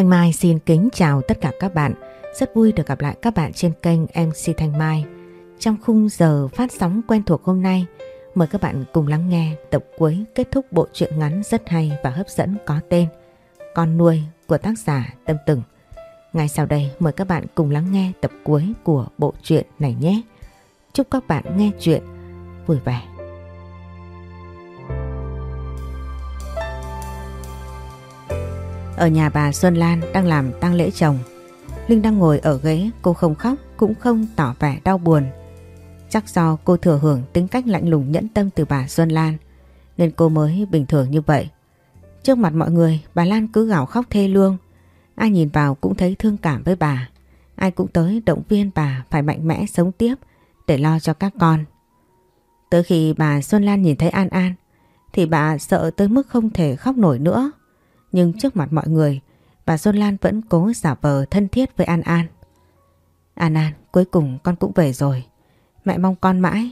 Thanh Mai xin kính chào tất cả các bạn. Rất vui được gặp lại các bạn trên kênh MC Thanh Mai. Trong khung giờ phát sóng quen thuộc hôm nay, mời các bạn cùng lắng nghe tập cuối kết thúc bộ truyện ngắn rất hay và hấp dẫn có tên Con nuôi của tác giả Tâm Từng. Ngay sau đây mời các bạn cùng lắng nghe tập cuối của bộ truyện này nhé. Chúc các bạn nghe chuyện vui vẻ. Ở nhà bà Xuân Lan đang làm tang lễ chồng. Linh đang ngồi ở ghế, cô không khóc cũng không tỏ vẻ đau buồn. Chắc do cô thừa hưởng tính cách lạnh lùng nhẫn tâm từ bà Xuân Lan nên cô mới bình thường như vậy. Trước mặt mọi người bà Lan cứ gào khóc thê lương. Ai nhìn vào cũng thấy thương cảm với bà. Ai cũng tới động viên bà phải mạnh mẽ sống tiếp để lo cho các con. Tới khi bà Xuân Lan nhìn thấy An An thì bà sợ tới mức không thể khóc nổi nữa. Nhưng trước mặt mọi người bà Xuân Lan vẫn cố giả vờ thân thiết với An An. An An cuối cùng con cũng về rồi. Mẹ mong con mãi.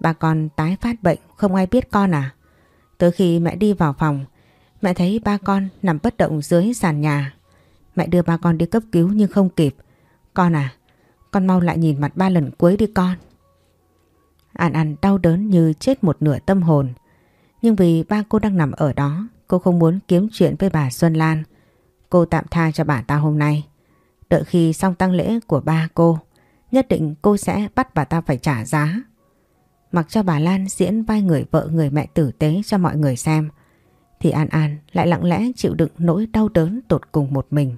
Bà con tái phát bệnh không ai biết con à. Tới khi mẹ đi vào phòng mẹ thấy ba con nằm bất động dưới sàn nhà. Mẹ đưa ba con đi cấp cứu nhưng không kịp. Con à, con mau lại nhìn mặt ba lần cuối đi con. An An đau đớn như chết một nửa tâm hồn. Nhưng vì ba cô đang nằm ở đó Cô không muốn kiếm chuyện với bà Xuân Lan. Cô tạm tha cho bà ta hôm nay. Đợi khi xong tăng lễ của ba cô, nhất định cô sẽ bắt bà ta phải trả giá. Mặc cho bà Lan diễn vai người vợ người mẹ tử tế cho mọi người xem, thì An An lại lặng lẽ chịu đựng nỗi đau đớn tột cùng một mình.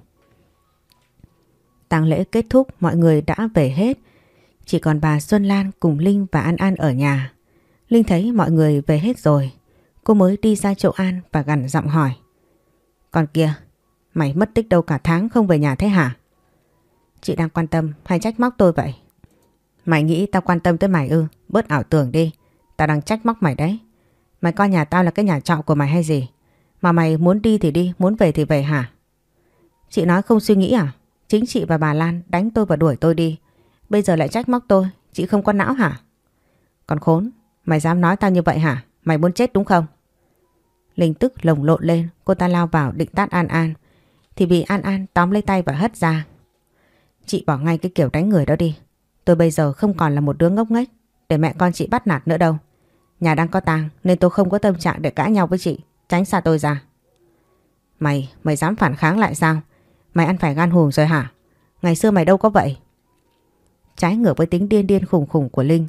Tang lễ kết thúc mọi người đã về hết, chỉ còn bà Xuân Lan cùng Linh và An An ở nhà. Linh thấy mọi người về hết rồi Cô mới đi ra chỗ An và gằn giọng hỏi. Còn kia, mày mất tích đâu cả tháng không về nhà thế hả? Chị đang quan tâm hay trách móc tôi vậy? Mày nghĩ tao quan tâm tới mày ư? Bớt ảo tưởng đi. Tao đang trách móc mày đấy. Mày coi nhà tao là cái nhà trọ của mày hay gì? Mà mày muốn đi thì đi, muốn về thì về hả? Chị nói không suy nghĩ à? Chính chị và bà Lan đánh tôi và đuổi tôi đi. Bây giờ lại trách móc tôi, chị không có não hả? Còn khốn, mày dám nói tao như vậy hả? Mày muốn chết đúng không? Linh tức lồng lộn lên, cô ta lao vào định tát An An. Thì bị An An tóm lấy tay và hất ra. Chị bỏ ngay cái kiểu đánh người đó đi. Tôi bây giờ không còn là một đứa ngốc nghếch để mẹ con chị bắt nạt nữa đâu. Nhà đang có tang nên tôi không có tâm trạng để cãi nhau với chị. Tránh xa tôi ra. Mày, mày dám phản kháng lại sao? Mày ăn phải gan hùm rồi hả? Ngày xưa mày đâu có vậy. Trái ngược với tính điên điên khủng khủng của Linh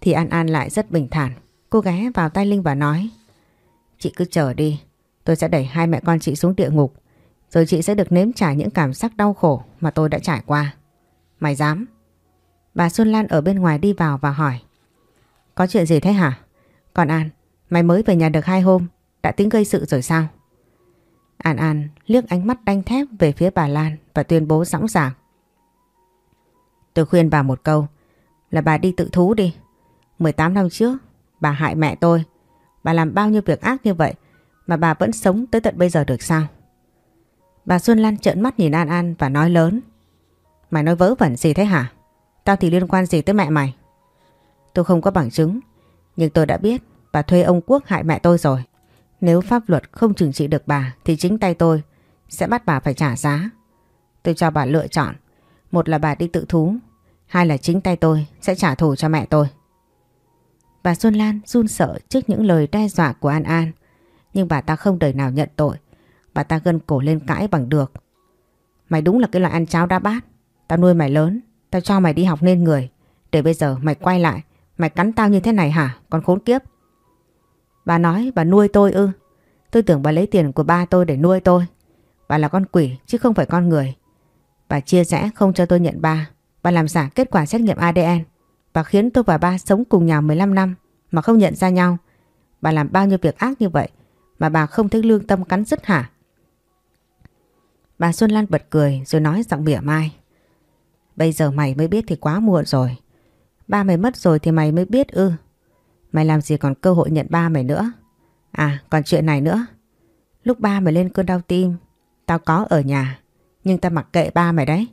thì An An lại rất bình thản. Cô ghé vào tay Linh và nói, Chị cứ chờ đi, Tôi sẽ đẩy hai mẹ con chị xuống địa ngục, Rồi chị sẽ được nếm trải những cảm giác đau khổ Mà tôi đã trải qua. Mày dám? Bà Xuân Lan ở bên ngoài đi vào và hỏi, Có chuyện gì thế hả? Còn An, Mày mới về nhà được hai hôm, Đã tính gây sự rồi sao? An An liếc ánh mắt đanh thép về phía bà Lan Và tuyên bố sẵn sàng. Tôi khuyên bà một câu, Là bà đi tự thú đi. 18 năm trước Bà hại mẹ tôi. Bà làm bao nhiêu việc ác như vậy mà bà vẫn sống tới tận bây giờ được sao? Bà Xuân Lan trợn mắt nhìn An An và nói lớn. Mày nói vớ vẩn gì thế hả? Tao thì liên quan gì tới mẹ mày? Tôi không có bằng chứng, nhưng tôi đã biết bà thuê ông Quốc hại mẹ tôi rồi. Nếu pháp luật không trừng trị được bà thì chính tay tôi sẽ bắt bà phải trả giá. Tôi cho bà lựa chọn. Một là bà đi tự thú, hai là chính tay tôi sẽ trả thù cho mẹ tôi. Bà Xuân Lan run sợ trước những lời đe dọa của An An. Nhưng bà ta không đời nào nhận tội. Bà ta gân cổ lên cãi bằng được. Mày đúng là cái loại ăn cháo đá bát. Tao nuôi mày lớn. Tao cho mày đi học nên người. Để bây giờ mày quay lại. Mày cắn tao như thế này hả? Con khốn kiếp. Bà nói bà nuôi tôi ư. Tôi tưởng bà lấy tiền của ba tôi để nuôi tôi. Bà là con quỷ chứ không phải con người. Bà chia rẽ không cho tôi nhận ba. Bà làm giả kết quả xét nghiệm ADN. Bà khiến tôi và ba sống cùng nhà 15 năm mà không nhận ra nhau. Bà làm bao nhiêu việc ác như vậy mà bà không thấy lương tâm cắn rứt hả? Bà Xuân Lan bật cười rồi nói giọng mỉa mai. Bây giờ mày mới biết thì quá muộn rồi. Ba mày mất rồi thì mày mới biết ư. Mày làm gì còn cơ hội nhận ba mày nữa. À còn chuyện này nữa. Lúc ba mày lên cơn đau tim, tao có ở nhà. Nhưng tao mặc kệ ba mày đấy.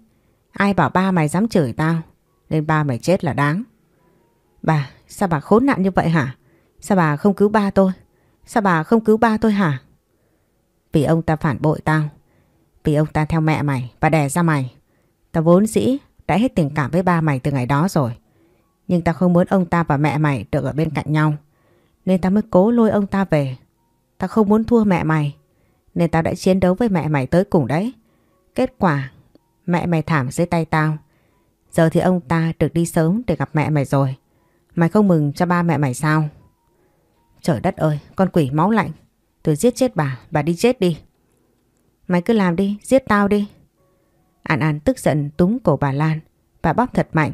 Ai bảo ba mày dám chửi tao. Nên ba mày chết là đáng. Bà, sao bà khốn nạn như vậy hả? Sao bà không cứu ba tôi? Sao bà không cứu ba tôi hả? Vì ông ta phản bội tao. Vì ông ta theo mẹ mày và đẻ ra mày. Tao vốn dĩ đã hết tình cảm với ba mày từ ngày đó rồi. Nhưng tao không muốn ông ta và mẹ mày được ở bên cạnh nhau. Nên tao mới cố lôi ông ta về. Tao không muốn thua mẹ mày. Nên tao đã chiến đấu với mẹ mày tới cùng đấy. Kết quả mẹ mày thảm dưới tay tao. Giờ thì ông ta được đi sớm để gặp mẹ mày rồi. Mày không mừng cho ba mẹ mày sao? Trời đất ơi, con quỷ máu lạnh. Tôi giết chết bà, bà đi chết đi. Mày cứ làm đi, giết tao đi. An An tức giận túng cổ bà Lan. Bà bóp thật mạnh.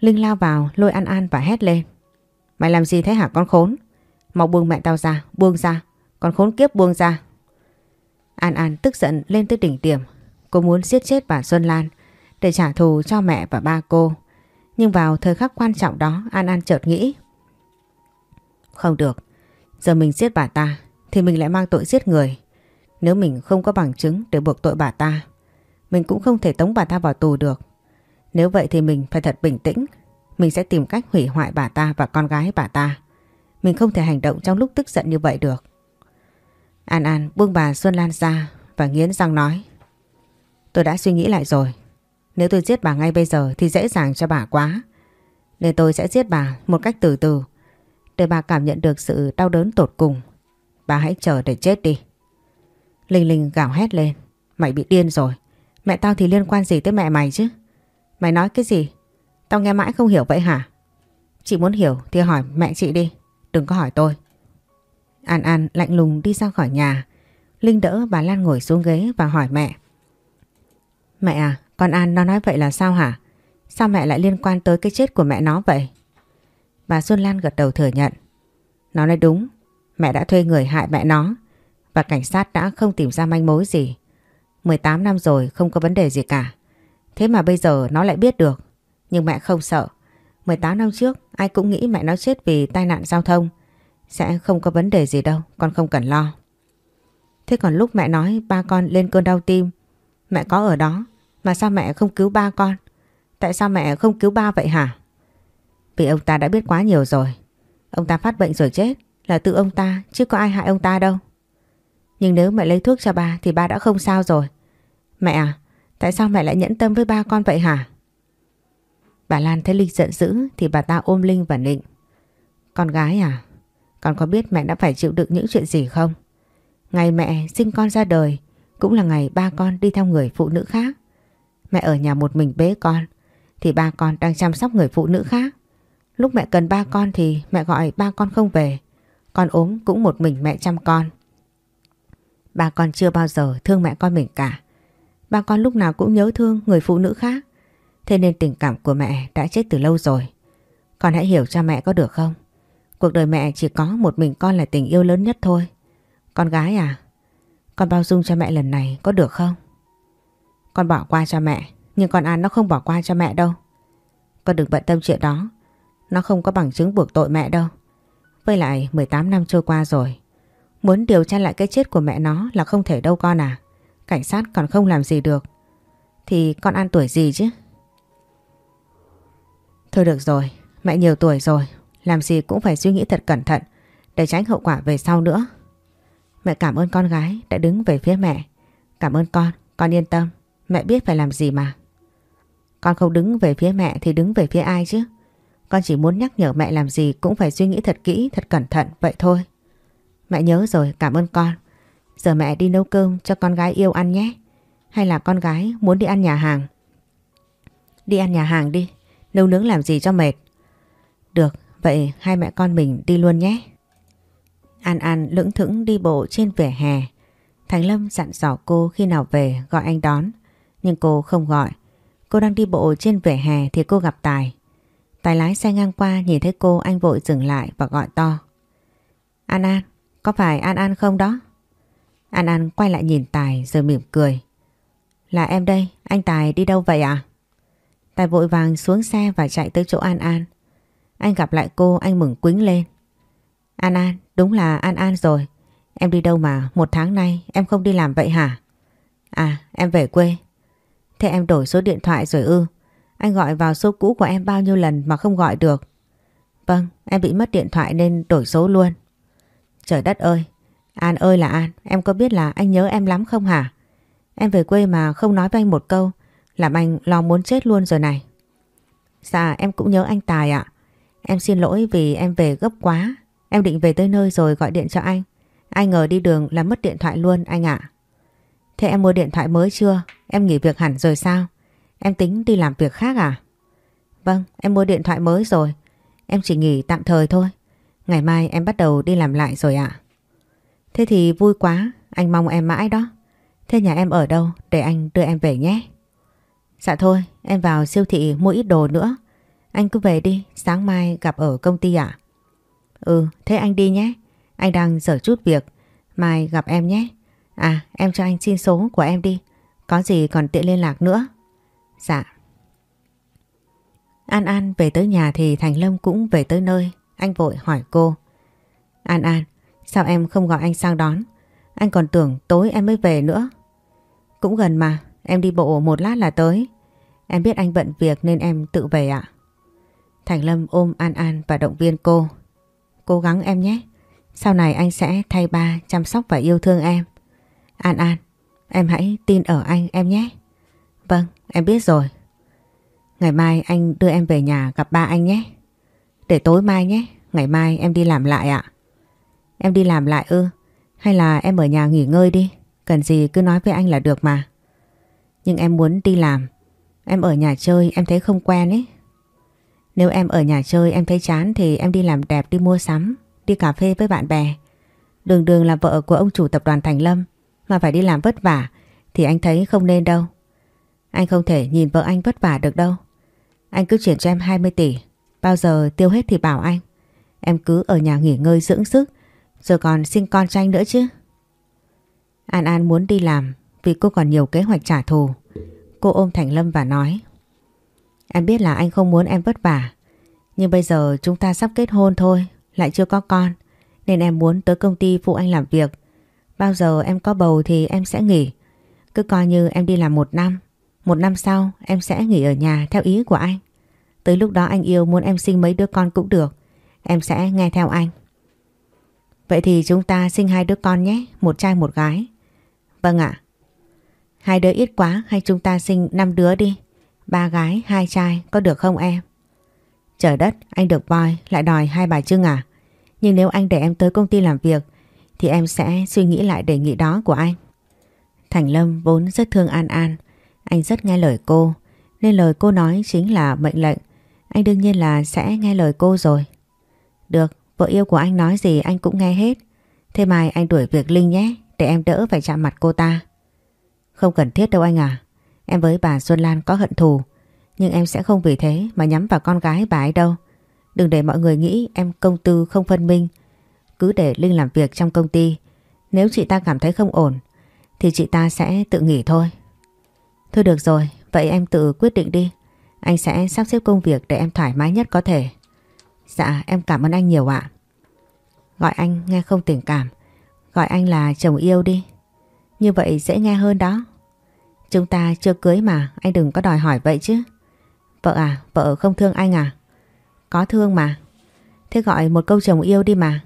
Linh lao vào lôi An An và hét lên. Mày làm gì thế hả con khốn? Mau buông mẹ tao ra, buông ra. Con khốn kiếp buông ra. An An tức giận lên tới đỉnh điểm. Cô muốn giết chết bà Xuân Lan để trả thù cho mẹ và ba cô. Nhưng vào thời khắc quan trọng đó An An chợt nghĩ. Không được, giờ mình giết bà ta thì mình lại mang tội giết người. Nếu mình không có bằng chứng để buộc tội bà ta, mình cũng không thể tống bà ta vào tù được. Nếu vậy thì mình phải thật bình tĩnh. Mình sẽ tìm cách hủy hoại bà ta và con gái bà ta. Mình không thể hành động trong lúc tức giận như vậy được. An An buông bà Xuân Lan ra và nghiến răng nói. Tôi đã suy nghĩ lại rồi. Nếu tôi giết bà ngay bây giờ thì dễ dàng cho bà quá. Nên tôi sẽ giết bà một cách từ từ để bà cảm nhận được sự đau đớn tột cùng. Bà hãy chờ để chết đi. Linh Linh gào hét lên. Mày bị điên rồi. Mẹ tao thì liên quan gì tới mẹ mày chứ? Mày nói cái gì? Tao nghe mãi không hiểu vậy hả? Chị muốn hiểu thì hỏi mẹ chị đi. Đừng có hỏi tôi. An An lạnh lùng đi ra khỏi nhà. Linh đỡ bà Lan ngồi xuống ghế và hỏi mẹ. Mẹ à, con An nó nói vậy là sao hả? Sao mẹ lại liên quan tới cái chết của mẹ nó vậy? Bà Xuân Lan gật đầu thừa nhận. Nó nói đúng, mẹ đã thuê người hại mẹ nó và cảnh sát đã không tìm ra manh mối gì. 18 năm rồi không có vấn đề gì cả. Thế mà bây giờ nó lại biết được. Nhưng mẹ không sợ. 18 năm trước ai cũng nghĩ mẹ nó chết vì tai nạn giao thông. Sẽ không có vấn đề gì đâu, con không cần lo. Thế còn lúc mẹ nói ba con lên cơn đau tim, mẹ có ở đó, mà sao mẹ không cứu ba con? Tại sao mẹ không cứu ba vậy hả? Vì ông ta đã biết quá nhiều rồi. Ông ta phát bệnh rồi chết là tự ông ta chứ có ai hại ông ta đâu. Nhưng nếu mẹ lấy thuốc cho ba thì ba đã không sao rồi. Mẹ à, tại sao mẹ lại nhẫn tâm với ba con vậy hả? Bà Lan thấy Linh giận dữ thì bà ta ôm Linh và nịnh. Con gái à, con có biết mẹ đã phải chịu đựng những chuyện gì không? Ngày mẹ sinh con ra đời cũng là ngày ba con đi theo người phụ nữ khác. Mẹ ở nhà một mình bế con, thì ba con đang chăm sóc người phụ nữ khác. Lúc mẹ cần ba con thì mẹ gọi ba con không về. Con ốm cũng một mình mẹ chăm con. Ba con chưa bao giờ thương mẹ con mình cả. Ba con lúc nào cũng nhớ thương người phụ nữ khác. Thế nên tình cảm của mẹ đã chết từ lâu rồi. Con hãy hiểu cho mẹ có được không? Cuộc đời mẹ chỉ có một mình con là tình yêu lớn nhất thôi. Con gái à? Con bao dung cho mẹ lần này có được không? Con bỏ qua cho mẹ, nhưng con An nó không bỏ qua cho mẹ đâu. Con đừng bận tâm chuyện đó. Nó không có bằng chứng buộc tội mẹ đâu. Với lại 18 năm trôi qua rồi. Muốn điều tra lại cái chết của mẹ nó là không thể đâu con à. Cảnh sát còn không làm gì được. Thì con An tuổi gì chứ? Thôi được rồi, mẹ nhiều tuổi rồi. Làm gì cũng phải suy nghĩ thật cẩn thận để tránh hậu quả về sau nữa. Mẹ cảm ơn con gái đã đứng về phía mẹ. Cảm ơn con, con yên tâm. Mẹ biết phải làm gì mà. Con không đứng về phía mẹ thì đứng về phía ai chứ? Con chỉ muốn nhắc nhở mẹ làm gì cũng phải suy nghĩ thật kỹ, thật cẩn thận vậy thôi. Mẹ nhớ rồi, cảm ơn con. Giờ mẹ đi nấu cơm cho con gái yêu ăn nhé. Hay là con gái muốn đi ăn nhà hàng? Đi ăn nhà hàng đi, nấu nướng làm gì cho mệt. Được, vậy hai mẹ con mình đi luôn nhé. An An lững thững đi bộ trên vỉa hè. Thành Lâm dặn dò cô khi nào về gọi anh đón. Nhưng cô không gọi. Cô đang đi bộ trên vỉa hè thì cô gặp Tài. Tài lái xe ngang qua nhìn thấy cô anh vội dừng lại và gọi to. An An, có phải An An không đó? An An quay lại nhìn Tài rồi mỉm cười. Là em đây, anh Tài đi đâu vậy à? Tài vội vàng xuống xe và chạy tới chỗ An An. Anh gặp lại cô anh mừng quính lên. An An, đúng là An An rồi. Em đi đâu mà một tháng nay em không đi làm vậy hả? À, em về quê. Thế em đổi số điện thoại rồi ư? Anh gọi vào số cũ của em bao nhiêu lần mà không gọi được? Vâng, em bị mất điện thoại nên đổi số luôn. Trời đất ơi, An ơi là An, em có biết là anh nhớ em lắm không hả? Em về quê mà không nói với anh một câu, làm anh lo muốn chết luôn rồi này. Dạ em cũng nhớ anh Tài ạ. Em xin lỗi vì em về gấp quá. Em định về tới nơi rồi gọi điện cho anh. Ai ngờ đi đường là mất điện thoại luôn anh ạ. Thế em mua điện thoại mới chưa? Em nghỉ việc hẳn rồi sao? Em tính đi làm việc khác à? Vâng, em mua điện thoại mới rồi. Em chỉ nghỉ tạm thời thôi. Ngày mai em bắt đầu đi làm lại rồi ạ. Thế thì vui quá, anh mong em mãi đó. Thế nhà em ở đâu để anh đưa em về nhé? Dạ thôi, em vào siêu thị mua ít đồ nữa. Anh cứ về đi, sáng mai gặp ở công ty ạ. Ừ, thế anh đi nhé. Anh đang dở chút việc, mai gặp em nhé. À, em cho anh xin số của em đi. Có gì còn tiện liên lạc nữa. Dạ. An An về tới nhà thì Thành Lâm cũng về tới nơi. Anh vội hỏi cô. An An, sao em không gọi anh sang đón? Anh còn tưởng tối em mới về nữa. Cũng gần mà, em đi bộ một lát là tới. Em biết anh bận việc nên em tự về ạ. Thành Lâm ôm An An và động viên cô. Cố gắng em nhé. Sau này anh sẽ thay ba chăm sóc và yêu thương em. An An, em hãy tin ở anh em nhé. Vâng, em biết rồi. Ngày mai anh đưa em về nhà gặp ba anh nhé. Để tối mai nhé, ngày mai em đi làm lại ạ. Em đi làm lại ư? Hay là em ở nhà nghỉ ngơi đi? Cần gì cứ nói với anh là được mà. Nhưng em muốn đi làm. Em ở nhà chơi em thấy không quen ấy. Nếu em ở nhà chơi em thấy chán thì em đi làm đẹp đi mua sắm, đi cà phê với bạn bè. Đường đường là vợ của ông chủ tập đoàn Thành Lâm mà phải đi làm vất vả thì anh thấy không nên đâu. Anh không thể nhìn vợ anh vất vả được đâu. Anh cứ chuyển cho em 20 tỷ, bao giờ tiêu hết thì bảo anh. Em cứ ở nhà nghỉ ngơi dưỡng sức, rồi còn sinh con cho anh nữa chứ. An An muốn đi làm vì cô còn nhiều kế hoạch trả thù. Cô ôm Thành Lâm và nói Em biết là anh không muốn em vất vả Nhưng bây giờ chúng ta sắp kết hôn thôi Lại chưa có con Nên em muốn tới công ty phụ anh làm việc Bao giờ em có bầu thì em sẽ nghỉ. Cứ coi như em đi làm một năm. Một năm sau em sẽ nghỉ ở nhà theo ý của anh. Tới lúc đó anh yêu muốn em sinh mấy đứa con cũng được. Em sẽ nghe theo anh. Vậy thì chúng ta sinh hai đứa con nhé Một trai một gái. Vâng ạ. Hai đứa ít quá hay chúng ta sinh năm đứa đi. Ba gái, hai trai có được không em? Trời đất, anh được voi, lại đòi hai bà Trưng à? Nhưng nếu anh để em tới công ty làm việc thì em sẽ suy nghĩ lại đề nghị đó của anh. Thành Lâm vốn rất thương An An. Anh rất nghe lời cô nên lời cô nói chính là mệnh lệnh. Anh đương nhiên là sẽ nghe lời cô rồi. Được, vợ yêu của anh nói gì anh cũng nghe hết. Thế mai anh đuổi việc Linh nhé để em đỡ phải chạm mặt cô ta. Không cần thiết đâu anh à. Em với bà Xuân Lan có hận thù Nhưng em sẽ không vì thế mà nhắm vào con gái bà ấy đâu Đừng để mọi người nghĩ em công tư không phân minh cứ để Linh làm việc trong công ty Nếu chị ta cảm thấy không ổn Thì chị ta sẽ tự nghỉ thôi Thôi được rồi Vậy em tự quyết định đi Anh sẽ sắp xếp công việc để em thoải mái nhất có thể Dạ em cảm ơn anh nhiều ạ Gọi anh nghe không tình cảm Gọi anh là chồng yêu đi Như vậy dễ nghe hơn đó Chúng ta chưa cưới mà anh đừng có đòi hỏi vậy chứ. Vợ à, vợ không thương anh à? Có thương mà. Thế gọi một câu chồng yêu đi mà.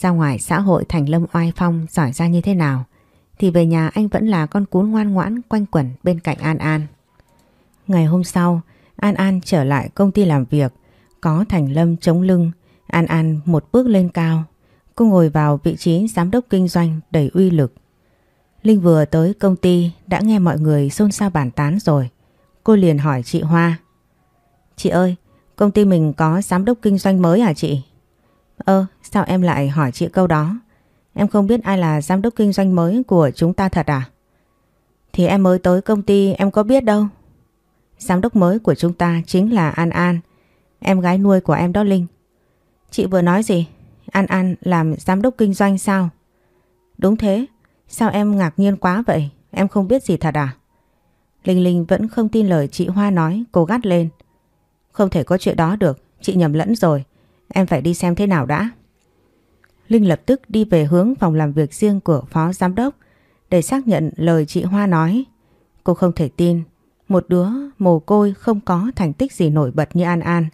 Ra ngoài xã hội Thành Lâm oai phong giỏi ra như thế nào thì về nhà anh vẫn là con cún ngoan ngoãn quanh quẩn bên cạnh An An. Ngày hôm sau, An An trở lại công ty làm việc, có Thành Lâm chống lưng, An An một bước lên cao. Cô ngồi vào vị trí giám đốc kinh doanh đầy uy lực. Linh vừa tới công ty đã nghe mọi người xôn xao bàn tán rồi. Cô liền hỏi chị Hoa. Chị ơi, công ty mình có giám đốc kinh doanh mới hả chị? Ơ, sao em lại hỏi chị câu đó? Em không biết ai là giám đốc kinh doanh mới của chúng ta thật à? Thì em mới tới công ty em có biết đâu. Giám đốc mới của chúng ta chính là An An, em gái nuôi của em đó Linh. Chị vừa nói gì? An An làm giám đốc kinh doanh sao? Đúng thế, Sao em ngạc nhiên quá vậy? Em không biết gì thật à? Linh Linh vẫn không tin lời chị Hoa nói, cô gắt lên. Không thể có chuyện đó được, chị nhầm lẫn rồi. Em phải đi xem thế nào đã. Linh lập tức đi về hướng phòng làm việc riêng của phó giám đốc để xác nhận lời chị Hoa nói. Cô không thể tin, một đứa mồ côi không có thành tích gì nổi bật như An An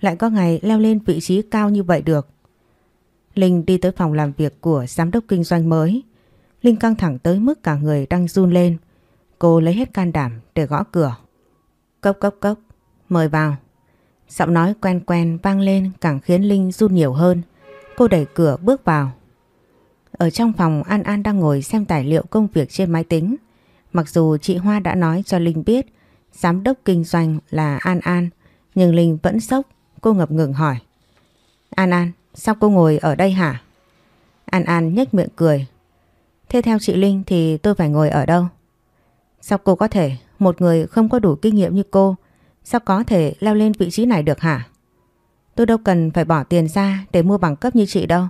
lại có ngày leo lên vị trí cao như vậy được. Linh đi tới phòng làm việc của giám đốc kinh doanh mới. Linh căng thẳng tới mức cả người đang run lên. Cô lấy hết can đảm để gõ cửa. Cốc cốc cốc, mời vào. Giọng nói quen quen vang lên càng khiến Linh run nhiều hơn. Cô đẩy cửa bước vào. Ở trong phòng An An đang ngồi xem tài liệu công việc trên máy tính. Mặc dù chị Hoa đã nói cho Linh biết giám đốc kinh doanh là An An, nhưng Linh vẫn sốc. Cô ngập ngừng hỏi. An An, sao cô ngồi ở đây hả? An An nhếch miệng cười. Thế theo chị Linh thì tôi phải ngồi ở đâu? Sao cô có thể, một người không có đủ kinh nghiệm như cô, sao có thể leo lên vị trí này được hả? Tôi đâu cần phải bỏ tiền ra để mua bằng cấp như chị đâu.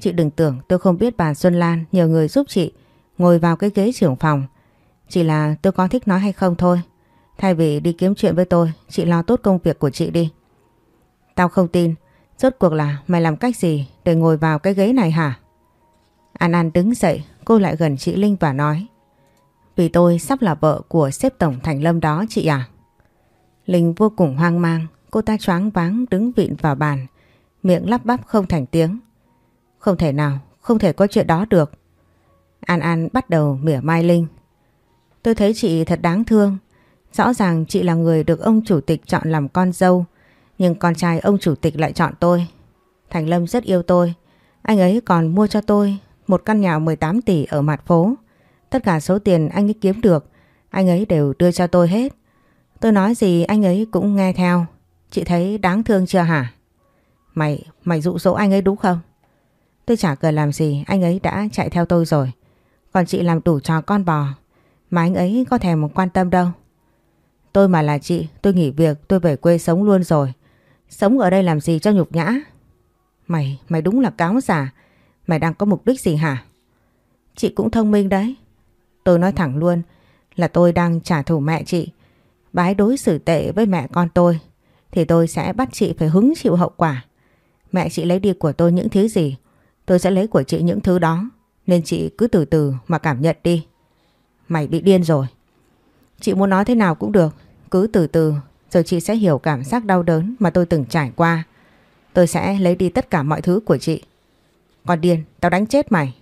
Chị đừng tưởng tôi không biết bà Xuân Lan nhờ người giúp chị ngồi vào cái ghế trưởng phòng. Chỉ là tôi có thích nói hay không thôi. Thay vì đi kiếm chuyện với tôi, chị lo tốt công việc của chị đi. Tao không tin, rốt cuộc là mày làm cách gì để ngồi vào cái ghế này hả? An An đứng dậy, cô lại gần chị Linh và nói. Vì tôi sắp là vợ của sếp tổng Thành Lâm đó chị à? Linh vô cùng hoang mang, cô ta choáng váng đứng vịn vào bàn, miệng lắp bắp không thành tiếng. Không thể nào, không thể có chuyện đó được. An An bắt đầu mỉa mai Linh. Tôi thấy chị thật đáng thương. Rõ ràng chị là người được ông chủ tịch chọn làm con dâu, nhưng con trai ông chủ tịch lại chọn tôi. Thành Lâm rất yêu tôi. Anh ấy còn mua cho tôi một căn nhà 18 tỷ ở mặt phố. Tất cả số tiền anh ấy kiếm được, anh ấy đều đưa cho tôi hết. Tôi nói gì anh ấy cũng nghe theo. Chị thấy đáng thương chưa hả? Mày, mày dụ dỗ anh ấy đúng không? Tôi chả cần làm gì, anh ấy đã chạy theo tôi rồi. Còn chị làm đủ trò con bò, mà anh ấy có thèm quan tâm đâu. Tôi mà là chị, tôi nghỉ việc, tôi về quê sống luôn rồi. Sống ở đây làm gì cho nhục nhã? Mày, mày đúng là cáo giả. Mày đang có mục đích gì hả? Chị cũng thông minh đấy. Tôi nói thẳng luôn là tôi đang trả thù mẹ chị. Bái đối xử tệ với mẹ con tôi thì tôi sẽ bắt chị phải hứng chịu hậu quả. Mẹ chị lấy đi của tôi những thứ gì tôi sẽ lấy của chị những thứ đó nên chị cứ từ từ mà cảm nhận đi. Mày bị điên rồi. Chị muốn nói thế nào cũng được cứ từ từ rồi chị sẽ hiểu cảm giác đau đớn mà tôi từng trải qua. Tôi sẽ lấy đi tất cả mọi thứ của chị. Còn điên, tao đánh chết mày.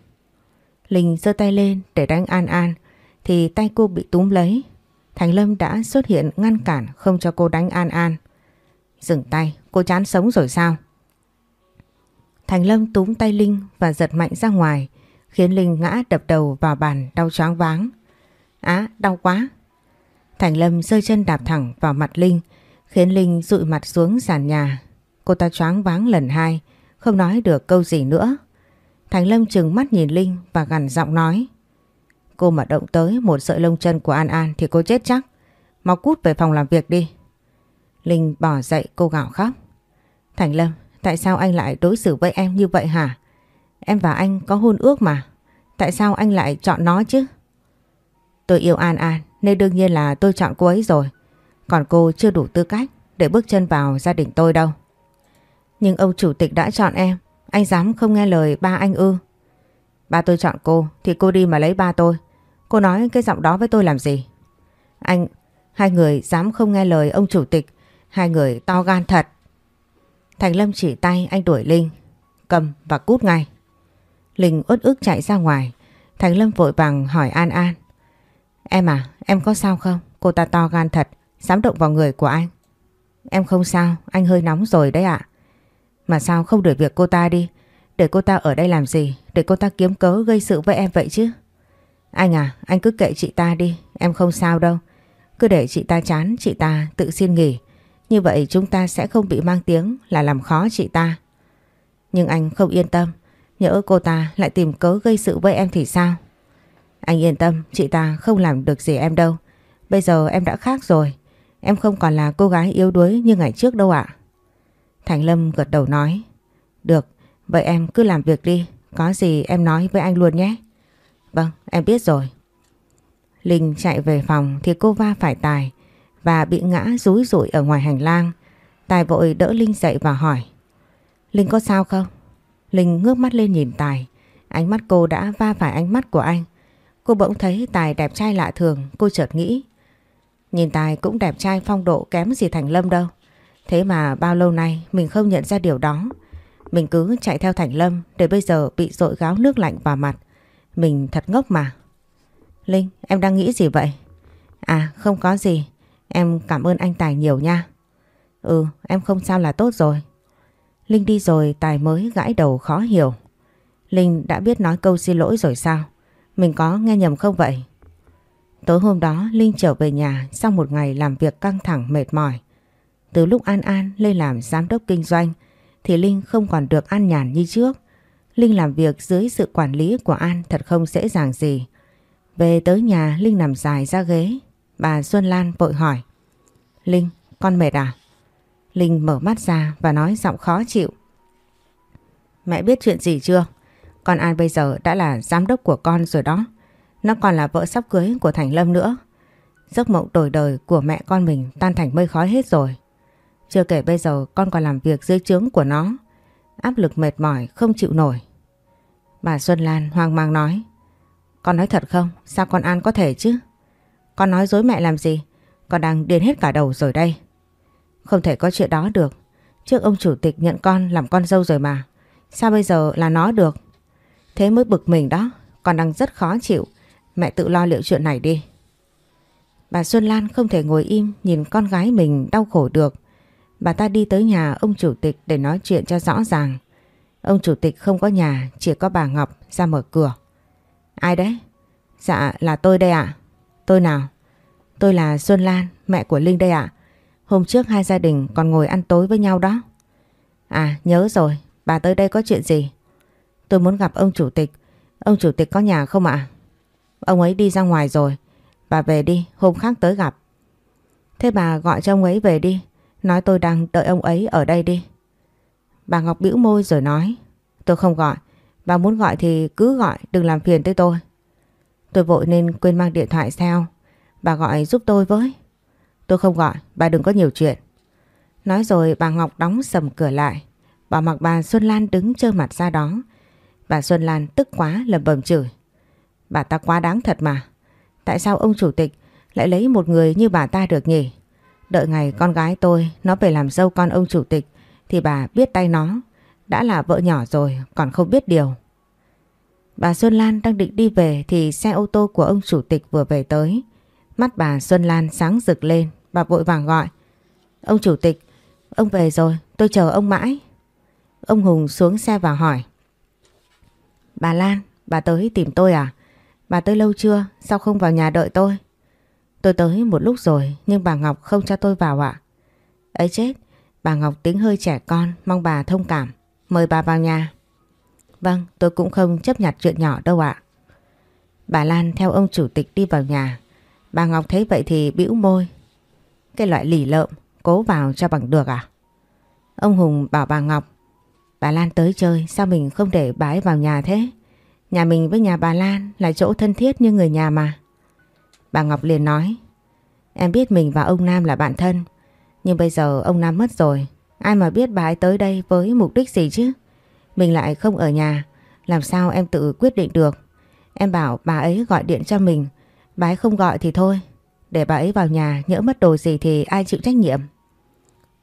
Linh giơ tay lên để đánh An An thì tay cô bị túm lấy. Thành Lâm đã xuất hiện ngăn cản không cho cô đánh An An. Dừng tay, cô chán sống rồi sao? Thành Lâm túm tay Linh và giật mạnh ra ngoài khiến Linh ngã đập đầu vào bàn đau choáng váng. Á, đau quá. Thành Lâm rơi chân đạp thẳng vào mặt Linh khiến Linh rụi mặt xuống sàn nhà. Cô ta choáng váng lần hai, không nói được câu gì nữa. Thành Lâm chừng mắt nhìn Linh và gằn giọng nói. Cô mà động tới một sợi lông chân của An An thì cô chết chắc. Mau cút về phòng làm việc đi. Linh bỏ dậy cô gào khóc. Thành Lâm, tại sao anh lại đối xử với em như vậy hả? Em và anh có hôn ước mà. Tại sao anh lại chọn nó chứ? Tôi yêu An An nên đương nhiên là tôi chọn cô ấy rồi. Còn cô chưa đủ tư cách để bước chân vào gia đình tôi đâu. Nhưng ông chủ tịch đã chọn em. Anh dám không nghe lời ba anh ư? Ba tôi chọn cô thì cô đi mà lấy ba tôi. Cô nói cái giọng đó với tôi làm gì? Anh, hai người dám không nghe lời ông chủ tịch. Hai người to gan thật. Thành Lâm chỉ tay anh đuổi Linh. Cầm và cút ngay. Linh ướt ức chạy ra ngoài. Thành Lâm vội vàng hỏi An An. Em à, em có sao không? Cô ta to gan thật, dám động vào người của anh. Em không sao, anh hơi nóng rồi đấy ạ. Mà sao không đuổi việc cô ta đi? Để cô ta ở đây làm gì? Để cô ta kiếm cớ gây sự với em vậy chứ? Anh à, anh cứ kệ chị ta đi, em không sao đâu. Cứ để chị ta chán, chị ta tự xin nghỉ. Như vậy chúng ta sẽ không bị mang tiếng là làm khó chị ta. Nhưng anh không yên tâm, nhỡ cô ta lại tìm cớ gây sự với em thì sao? Anh yên tâm, chị ta không làm được gì em đâu. Bây giờ em đã khác rồi. Em không còn là cô gái yếu đuối như ngày trước đâu ạ. Thành Lâm gật đầu nói. Được, vậy em cứ làm việc đi. Có gì em nói với anh luôn nhé. Vâng, em biết rồi. Linh chạy về phòng thì cô va phải Tài và bị ngã rúi rụi ở ngoài hành lang. Tài vội đỡ Linh dậy và hỏi. Linh có sao không? Linh ngước mắt lên nhìn Tài. Ánh mắt cô đã va phải ánh mắt của anh. Cô bỗng thấy Tài đẹp trai lạ thường, cô chợt nghĩ. Nhìn Tài cũng đẹp trai phong độ kém gì Thành Lâm đâu. Thế mà bao lâu nay mình không nhận ra điều đó. Mình cứ chạy theo Thành Lâm để bây giờ bị dội gáo nước lạnh vào mặt. Mình thật ngốc mà. Linh, em đang nghĩ gì vậy? À, không có gì. Em cảm ơn anh Tài nhiều nha. Ừ, em không sao là tốt rồi. Linh đi rồi Tài mới gãi đầu khó hiểu. Linh đã biết nói câu xin lỗi rồi sao? Mình có nghe nhầm không vậy? Tối hôm đó Linh trở về nhà sau một ngày làm việc căng thẳng mệt mỏi. Từ lúc An An lên làm giám đốc kinh doanh thì Linh không còn được an nhàn như trước. Linh làm việc dưới sự quản lý của An thật không dễ dàng gì. Về tới nhà Linh nằm dài ra ghế. Bà Xuân Lan vội hỏi. Linh, con mệt à? Linh mở mắt ra và nói giọng khó chịu. Mẹ biết chuyện gì chưa? Con An bây giờ đã là giám đốc của con rồi đó. Nó còn là vợ sắp cưới của Thành Lâm nữa. Giấc mộng đổi đời của mẹ con mình tan thành mây khói hết rồi. Chưa kể bây giờ con còn làm việc dưới trướng của nó. Áp lực mệt mỏi không chịu nổi. Bà Xuân Lan hoang mang nói. Con nói thật không? Sao con An có thể chứ? Con nói dối mẹ làm gì? Con đang điên hết cả đầu rồi đây. Không thể có chuyện đó được. Trước ông chủ tịch nhận con làm con dâu rồi mà. Sao bây giờ là nó được? Thế mới bực mình đó. Con đang rất khó chịu. Mẹ tự lo liệu chuyện này đi. Bà Xuân Lan không thể ngồi im nhìn con gái mình đau khổ được. Bà ta đi tới nhà ông chủ tịch để nói chuyện cho rõ ràng. Ông chủ tịch không có nhà, chỉ có bà Ngọc ra mở cửa. Ai đấy? Dạ là tôi đây ạ. Tôi nào? Tôi là Xuân Lan, mẹ của Linh đây ạ. Hôm trước hai gia đình còn ngồi ăn tối với nhau đó. À nhớ rồi, bà tới đây có chuyện gì? Tôi muốn gặp ông chủ tịch. Ông chủ tịch có nhà không ạ? Ông ấy đi ra ngoài rồi. Bà về đi, hôm khác tới gặp. Thế bà gọi cho ông ấy về đi. Nói tôi đang đợi ông ấy ở đây đi. Bà Ngọc bĩu môi rồi nói. Tôi không gọi. Bà muốn gọi thì cứ gọi, đừng làm phiền tới tôi. Tôi vội nên quên mang điện thoại theo. Bà gọi giúp tôi với. Tôi không gọi, bà đừng có nhiều chuyện. Nói rồi bà Ngọc đóng sầm cửa lại. Bà mặc bà Xuân Lan đứng trơ mặt ra đó. Bà Xuân Lan tức quá lầm bầm chửi. Bà ta quá đáng thật mà. Tại sao ông chủ tịch lại lấy một người như bà ta được nhỉ? Đợi ngày con gái tôi nó về làm dâu con ông chủ tịch thì bà biết tay nó. Đã là vợ nhỏ rồi còn không biết điều. Bà Xuân Lan đang định đi về thì xe ô tô của ông chủ tịch vừa về tới. Mắt bà Xuân Lan sáng rực lên, bà vội vàng gọi. Ông chủ tịch, ông về rồi, tôi chờ ông mãi. Ông Hùng xuống xe và hỏi. Bà Lan, bà tới tìm tôi à? Bà tới lâu chưa? Sao không vào nhà đợi tôi? Tôi tới một lúc rồi nhưng bà Ngọc không cho tôi vào ạ. Ấy chết, bà Ngọc tính hơi trẻ con, mong bà thông cảm. Mời bà vào nhà. Vâng, tôi cũng không chấp nhặt chuyện nhỏ đâu ạ. Bà Lan theo ông chủ tịch đi vào nhà. Bà Ngọc thấy vậy thì bĩu môi. Cái loại lì lợm, cố vào cho bằng được à? Ông Hùng bảo bà Ngọc. Bà Lan tới chơi, sao mình không để bà ấy vào nhà thế? Nhà mình với nhà bà Lan là chỗ thân thiết như người nhà mà. Bà Ngọc liền nói. Em biết mình và ông Nam là bạn thân. Nhưng bây giờ ông Nam mất rồi. Ai mà biết bà ấy tới đây với mục đích gì chứ? Mình lại không ở nhà. Làm sao em tự quyết định được? Em bảo bà ấy gọi điện cho mình. Bà ấy không gọi thì thôi. Để bà ấy vào nhà, nhỡ mất đồ gì thì ai chịu trách nhiệm?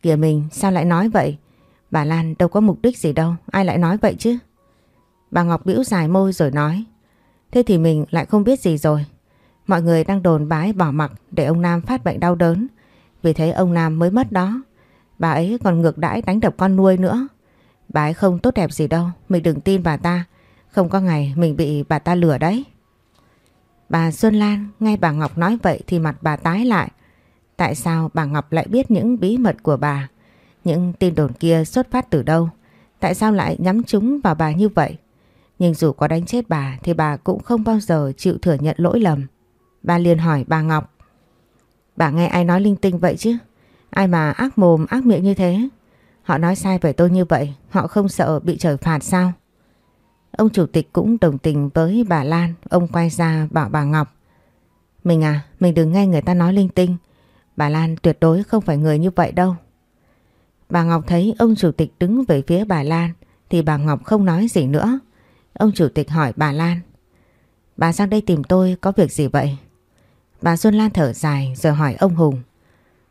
Kìa mình, sao lại nói vậy? Bà Lan đâu có mục đích gì đâu. Ai lại nói vậy chứ? Bà Ngọc bĩu dài môi rồi nói. Thế thì mình lại không biết gì rồi. Mọi người đang đồn bái bỏ mặc để ông Nam phát bệnh đau đớn. Vì thế ông Nam mới mất đó. Bà ấy còn ngược đãi đánh đập con nuôi nữa. Bà ấy không tốt đẹp gì đâu. Mình đừng tin bà ta. Không có ngày mình bị bà ta lừa đấy. Bà Xuân Lan nghe bà Ngọc nói vậy thì mặt bà tái lại. Tại sao bà Ngọc lại biết những bí mật của bà? Những tin đồn kia xuất phát từ đâu? Tại sao lại nhắm chúng vào bà như vậy? Nhưng dù có đánh chết bà thì bà cũng không bao giờ chịu thừa nhận lỗi lầm. Bà liền hỏi bà Ngọc. Bà nghe ai nói linh tinh vậy chứ? Ai mà ác mồm ác miệng như thế? Họ nói sai về tôi như vậy, họ không sợ bị trời phạt sao? Ông chủ tịch cũng đồng tình với bà Lan, ông quay ra bảo bà Ngọc. Mình à, mình đừng nghe người ta nói linh tinh. Bà Lan tuyệt đối không phải người như vậy đâu. Bà Ngọc thấy ông chủ tịch đứng về phía bà Lan thì bà Ngọc không nói gì nữa. Ông chủ tịch hỏi bà Lan. Bà sang đây tìm tôi có việc gì vậy? Bà Xuân Lan thở dài rồi hỏi ông Hùng.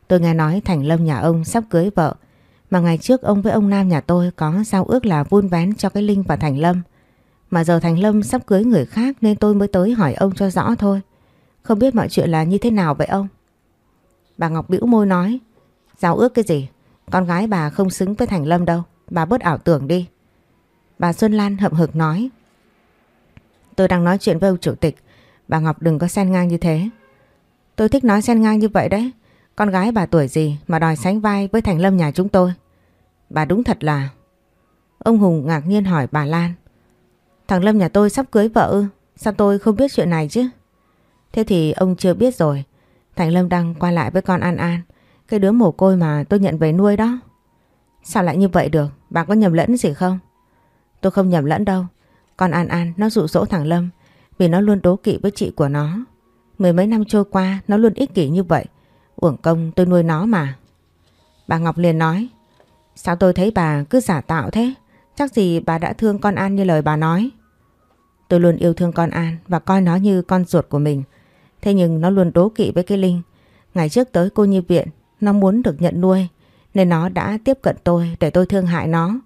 Tôi nghe nói Thành Lâm nhà ông sắp cưới vợ. Mà ngày trước ông với ông Nam nhà tôi có giao ước là vun vén cho cái Linh và Thành Lâm. Mà giờ Thành Lâm sắp cưới người khác nên tôi mới tới hỏi ông cho rõ thôi. Không biết mọi chuyện là như thế nào vậy ông? Bà Ngọc bĩu môi nói. Giao ước cái gì? Con gái bà không xứng với Thành Lâm đâu. Bà bớt ảo tưởng đi. Bà Xuân Lan hậm hực nói. Tôi đang nói chuyện với ông chủ tịch. Bà Ngọc đừng có xen ngang như thế. Tôi thích nói xen ngang như vậy đấy. Con gái bà tuổi gì mà đòi sánh vai với Thành Lâm nhà chúng tôi. Bà đúng thật là... Ông Hùng ngạc nhiên hỏi bà Lan. Thằng Lâm nhà tôi sắp cưới vợ ư? Sao tôi không biết chuyện này chứ? Thế thì ông chưa biết rồi. Thành Lâm đang qua lại với con An An. Cái đứa mồ côi mà tôi nhận về nuôi đó. Sao lại như vậy được? Bà có nhầm lẫn gì không? Tôi không nhầm lẫn đâu. Con An An nó dụ dỗ thằng Lâm vì nó luôn đố kỵ với chị của nó. Mười mấy năm trôi qua nó luôn ích kỷ như vậy. Uổng công tôi nuôi nó mà. Bà Ngọc liền nói Sao tôi thấy bà cứ giả tạo thế? Chắc gì bà đã thương con An như lời bà nói. Tôi luôn yêu thương con An và coi nó như con ruột của mình. Thế nhưng nó luôn đố kỵ với cái Linh. Ngày trước tới cô nhi viện, nó muốn được nhận nuôi. Nên nó đã tiếp cận tôi để tôi thương hại nó.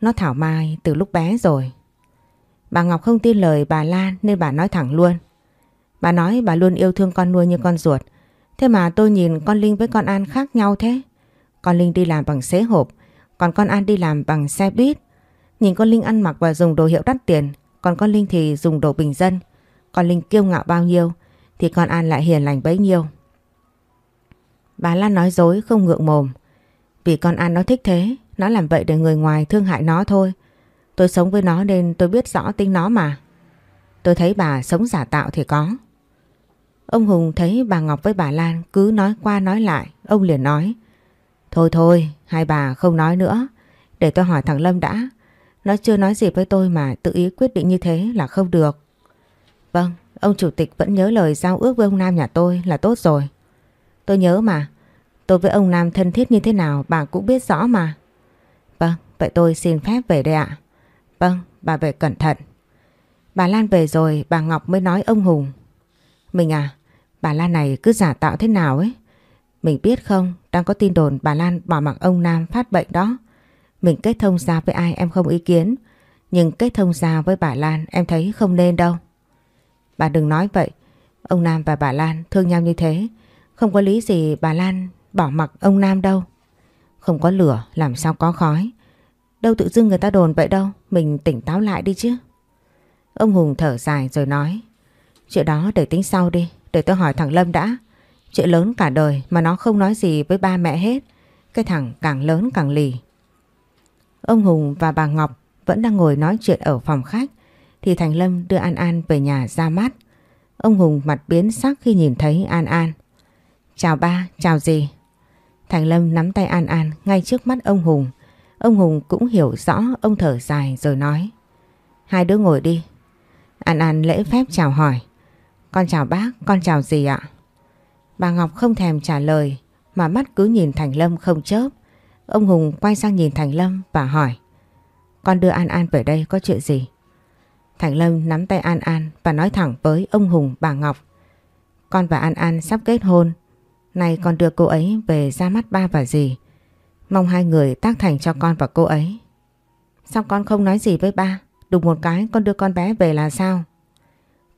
Nó thảo mai từ lúc bé rồi. Bà Ngọc không tin lời bà Lan nên bà nói thẳng luôn. Bà nói bà luôn yêu thương con nuôi như con ruột. Thế mà tôi nhìn con Linh với con An khác nhau thế. Con Linh đi làm bằng xế hộp, còn con An đi làm bằng xe buýt. Nhìn con Linh ăn mặc và dùng đồ hiệu đắt tiền, còn con Linh thì dùng đồ bình dân. Con Linh kiêu ngạo bao nhiêu, thì con An lại hiền lành bấy nhiêu. Bà Lan nói dối không ngượng mồm. Vì con An nó thích thế, nó làm vậy để người ngoài thương hại nó thôi. Tôi sống với nó nên tôi biết rõ tính nó mà. Tôi thấy bà sống giả tạo thì có. Ông Hùng thấy bà Ngọc với bà Lan cứ nói qua nói lại, ông liền nói. Thôi thôi, hai bà không nói nữa, để tôi hỏi thằng Lâm đã. Nó chưa nói gì với tôi mà tự ý quyết định như thế là không được. Vâng, ông chủ tịch vẫn nhớ lời giao ước với ông Nam nhà tôi là tốt rồi. Tôi nhớ mà, tôi với ông Nam thân thiết như thế nào bà cũng biết rõ mà. Vâng, vậy tôi xin phép về đây ạ. Vâng, bà về cẩn thận. Bà Lan về rồi bà Ngọc mới nói ông Hùng. Mình à, bà Lan này cứ giả tạo thế nào ấy. Mình biết không, đang có tin đồn bà Lan bỏ mặc ông Nam phát bệnh đó. Mình kết thông ra với ai em không ý kiến. Nhưng kết thông ra với bà Lan em thấy không nên đâu. Bà đừng nói vậy. Ông Nam và bà Lan thương nhau như thế. Không có lý gì bà Lan bỏ mặc ông Nam đâu. Không có lửa làm sao có khói. Đâu tự dưng người ta đồn vậy đâu. Mình tỉnh táo lại đi chứ. Ông Hùng thở dài rồi nói. Chuyện đó để tính sau đi. Để tôi hỏi thằng Lâm đã. Chuyện lớn cả đời mà nó không nói gì với ba mẹ hết. Cái thằng càng lớn càng lì. Ông Hùng và bà Ngọc vẫn đang ngồi nói chuyện ở phòng khách thì Thành Lâm đưa An An về nhà ra mắt. Ông Hùng mặt biến sắc khi nhìn thấy An An. Chào ba, chào gì? Thành Lâm nắm tay An An ngay trước mắt ông Hùng. Ông Hùng cũng hiểu rõ ông thở dài rồi nói. Hai đứa ngồi đi. An An lễ phép chào hỏi. Con chào bác, con chào gì ạ? Bà Ngọc không thèm trả lời mà mắt cứ nhìn Thành Lâm không chớp. Ông Hùng quay sang nhìn Thành Lâm và hỏi Con đưa An An về đây có chuyện gì? Thành Lâm nắm tay An An và nói thẳng với ông Hùng bà Ngọc Con và An An sắp kết hôn Nay con đưa cô ấy về ra mắt ba và dì Mong hai người tác thành cho con và cô ấy Sao con không nói gì với ba? Đùng một cái con đưa con bé về là sao?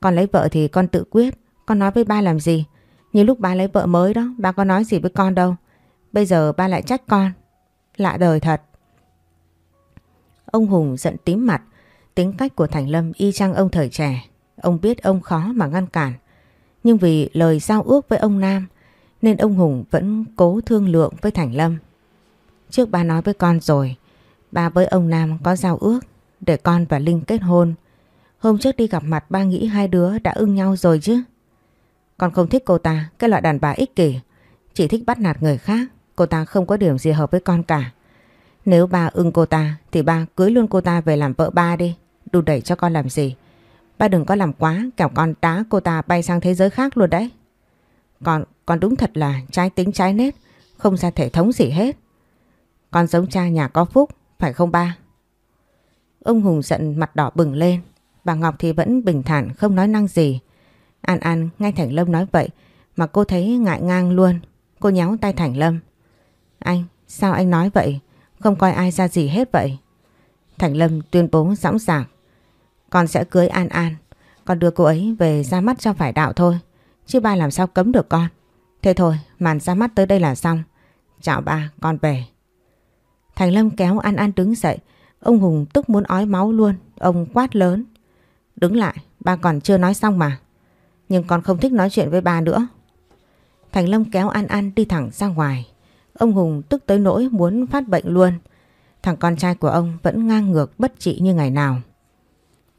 Con lấy vợ thì con tự quyết Con nói với ba làm gì? Như lúc ba lấy vợ mới đó Ba có nói gì với con đâu Bây giờ ba lại trách con Lạ đời thật. Ông Hùng giận tím mặt, tính cách của Thành Lâm y chang ông thời trẻ. Ông biết ông khó mà ngăn cản. Nhưng vì lời giao ước với ông Nam nên ông Hùng vẫn cố thương lượng với Thành Lâm. Trước ba nói với con rồi, ba với ông Nam có giao ước để con và Linh kết hôn. Hôm trước đi gặp mặt ba nghĩ hai đứa đã ưng nhau rồi chứ. Con không thích cô ta, cái loại đàn bà ích kỷ, chỉ thích bắt nạt người khác. Cô ta không có điểm gì hợp với con cả. Nếu ba ưng cô ta thì ba cưới luôn cô ta về làm vợ ba đi. Đù đẩy cho con làm gì. Ba đừng có làm quá kẻo con đá cô ta bay sang thế giới khác luôn đấy. Con, con đúng thật là trái tính trái nết, không ra thể thống gì hết. Con giống cha nhà có phúc, phải không ba? Ông Hùng giận mặt đỏ bừng lên, bà Ngọc thì vẫn bình thản không nói năng gì. An An nghe Thành Lâm nói vậy mà cô thấy ngại ngang luôn. Cô nhéo tay Thành Lâm. Anh, sao anh nói vậy? Không coi ai ra gì hết vậy. Thành Lâm tuyên bố rõ ràng. Con sẽ cưới An An. Con đưa cô ấy về ra mắt cho phải đạo thôi. Chứ ba làm sao cấm được con. Thế thôi, màn ra mắt tới đây là xong. Chào ba, con về. Thành Lâm kéo An An đứng dậy. Ông Hùng tức muốn ói máu luôn. Ông quát lớn. Đứng lại, ba còn chưa nói xong mà. Nhưng con không thích nói chuyện với ba nữa. Thành Lâm kéo An An đi thẳng ra ngoài. Ông Hùng tức tới nỗi muốn phát bệnh luôn. Thằng con trai của ông vẫn ngang ngược bất trị như ngày nào.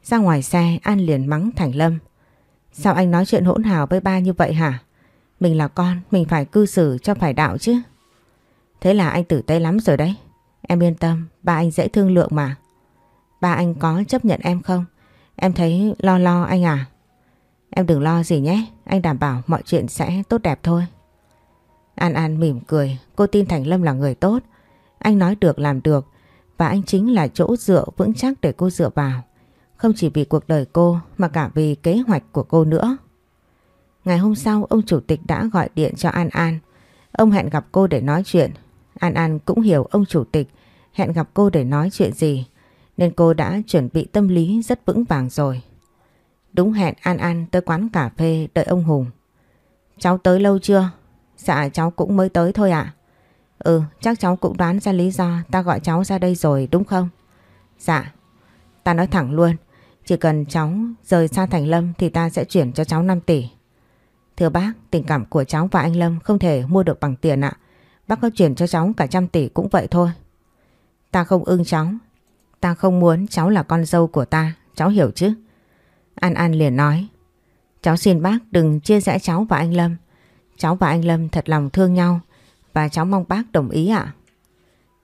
Ra ngoài xe An liền mắng Thành Lâm. Sao anh nói chuyện hỗn hào với ba như vậy hả? Mình là con, mình phải cư xử cho phải đạo chứ. Thế là anh tử tế lắm rồi đấy. Em yên tâm, ba anh dễ thương lượng mà. Ba anh có chấp nhận em không? Em thấy lo lo anh à? Em đừng lo gì nhé, anh đảm bảo mọi chuyện sẽ tốt đẹp thôi. An An mỉm cười, cô tin Thành Lâm là người tốt. Anh nói được làm được và anh chính là chỗ dựa vững chắc để cô dựa vào. Không chỉ vì cuộc đời cô mà cả vì kế hoạch của cô nữa. Ngày hôm sau ông chủ tịch đã gọi điện cho An An. Ông hẹn gặp cô để nói chuyện. An An cũng hiểu ông chủ tịch hẹn gặp cô để nói chuyện gì. Nên cô đã chuẩn bị tâm lý rất vững vàng rồi. Đúng hẹn An An tới quán cà phê đợi ông Hùng. Cháu tới lâu chưa? Dạ cháu cũng mới tới thôi ạ. Ừ chắc cháu cũng đoán ra lý do ta gọi cháu ra đây rồi đúng không? Dạ. Ta nói thẳng luôn. Chỉ cần cháu rời xa Thành Lâm thì ta sẽ chuyển cho cháu 5 tỷ. Thưa bác, tình cảm của cháu và anh Lâm không thể mua được bằng tiền ạ. Bác có chuyển cho cháu cả trăm tỷ cũng vậy thôi. Ta không ưng cháu. Ta không muốn cháu là con dâu của ta. Cháu hiểu chứ? An An liền nói. Cháu xin bác đừng chia rẽ cháu và anh Lâm. Cháu và anh Lâm thật lòng thương nhau và cháu mong bác đồng ý ạ.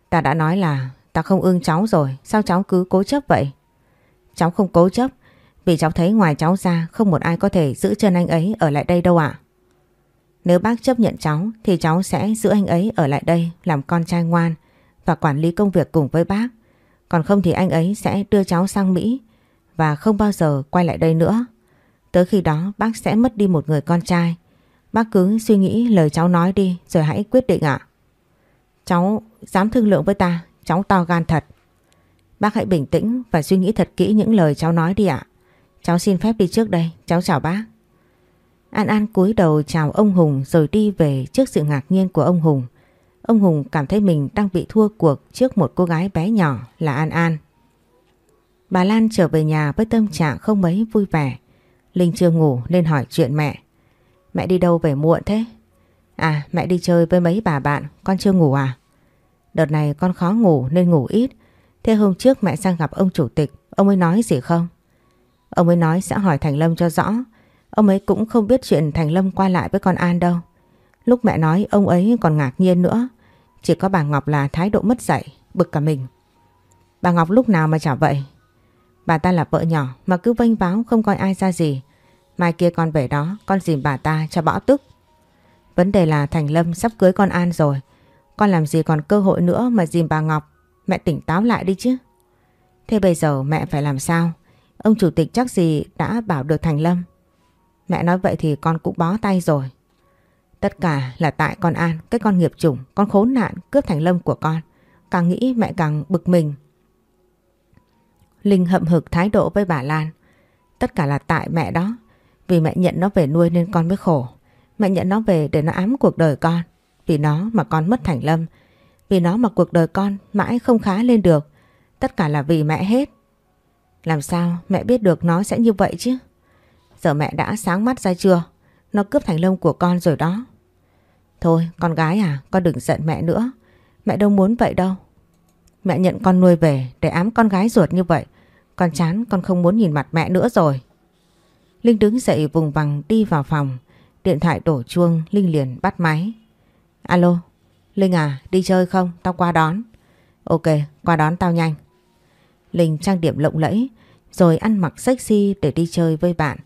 Ta đã nói là ta không ưng cháu rồi, sao cháu cứ cố chấp vậy? Cháu không cố chấp vì cháu thấy ngoài cháu ra không một ai có thể giữ chân anh ấy ở lại đây đâu ạ. Nếu bác chấp nhận cháu thì cháu sẽ giữ anh ấy ở lại đây làm con trai ngoan và quản lý công việc cùng với bác. Còn không thì anh ấy sẽ đưa cháu sang Mỹ và không bao giờ quay lại đây nữa. Tới khi đó bác sẽ mất đi một người con trai Bác cứ suy nghĩ lời cháu nói đi rồi hãy quyết định ạ. Cháu dám thương lượng với ta, cháu to gan thật. Bác hãy bình tĩnh và suy nghĩ thật kỹ những lời cháu nói đi ạ. Cháu xin phép đi trước đây, cháu chào bác. An An cúi đầu chào ông Hùng rồi đi về trước sự ngạc nhiên của ông Hùng. Ông Hùng cảm thấy mình đang bị thua cuộc trước một cô gái bé nhỏ là An An. Bà Lan trở về nhà với tâm trạng không mấy vui vẻ. Linh chưa ngủ nên hỏi chuyện mẹ. Mẹ đi đâu về muộn thế? À mẹ đi chơi với mấy bà bạn, con chưa ngủ à? Đợt này con khó ngủ nên ngủ ít. Thế hôm trước mẹ sang gặp ông chủ tịch, ông ấy nói gì không? Ông ấy nói sẽ hỏi Thành Lâm cho rõ. Ông ấy cũng không biết chuyện Thành Lâm qua lại với con An đâu. Lúc mẹ nói ông ấy còn ngạc nhiên nữa. Chỉ có bà Ngọc là thái độ mất dạy, bực cả mình. Bà Ngọc lúc nào mà chả vậy? Bà ta là vợ nhỏ mà cứ vênh váo không coi ai ra gì. Mai kia con về đó con dìm bà ta cho bỏ tức. Vấn đề là Thành Lâm sắp cưới con An rồi. Con làm gì còn cơ hội nữa mà dìm bà Ngọc. Mẹ tỉnh táo lại đi chứ. Thế bây giờ mẹ phải làm sao? Ông chủ tịch chắc gì đã bảo được Thành Lâm. Mẹ nói vậy thì con cũng bó tay rồi. Tất cả là tại con An, cái con nghiệp chủng, con khốn nạn cướp Thành Lâm của con. Càng nghĩ mẹ càng bực mình. Linh hậm hực thái độ với bà Lan. Tất cả là tại mẹ đó. Vì mẹ nhận nó về nuôi nên con mới khổ. Mẹ nhận nó về để nó ám cuộc đời con. Vì nó mà con mất Thành Lâm. Vì nó mà cuộc đời con mãi không khá lên được. Tất cả là vì mẹ hết. Làm sao mẹ biết được nó sẽ như vậy chứ? Giờ mẹ đã sáng mắt ra chưa? Nó cướp Thành lông của con rồi đó. Thôi con gái à, con đừng giận mẹ nữa. Mẹ đâu muốn vậy đâu. Mẹ nhận con nuôi về để ám con gái ruột như vậy. Con chán con không muốn nhìn mặt mẹ nữa rồi. Linh đứng dậy vùng vằng đi vào phòng. Điện thoại đổ chuông, Linh liền bắt máy. Alo, Linh à, đi chơi không? Tao qua đón. Ok, qua đón tao nhanh. Linh trang điểm lộng lẫy, rồi ăn mặc sexy để đi chơi với bạn.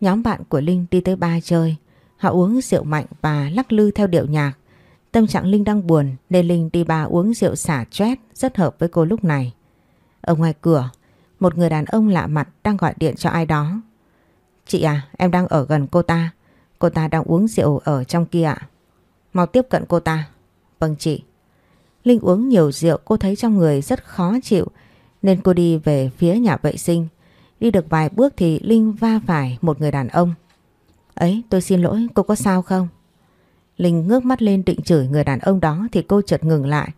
Nhóm bạn của Linh đi tới ba chơi. Họ uống rượu mạnh và lắc lư theo điệu nhạc. Tâm trạng Linh đang buồn nên Linh đi ba uống rượu xả stress rất hợp với cô lúc này. Ở ngoài cửa, một người đàn ông lạ mặt đang gọi điện cho ai đó. Chị à, em đang ở gần cô ta. Cô ta đang uống rượu ở trong kia ạ. Mau tiếp cận cô ta. Vâng chị. Linh uống nhiều rượu cô thấy trong người rất khó chịu nên cô đi về phía nhà vệ sinh. Đi được vài bước thì Linh va phải một người đàn ông. Ấy, tôi xin lỗi, cô có sao không? Linh ngước mắt lên định chửi người đàn ông đó thì cô chợt ngừng lại.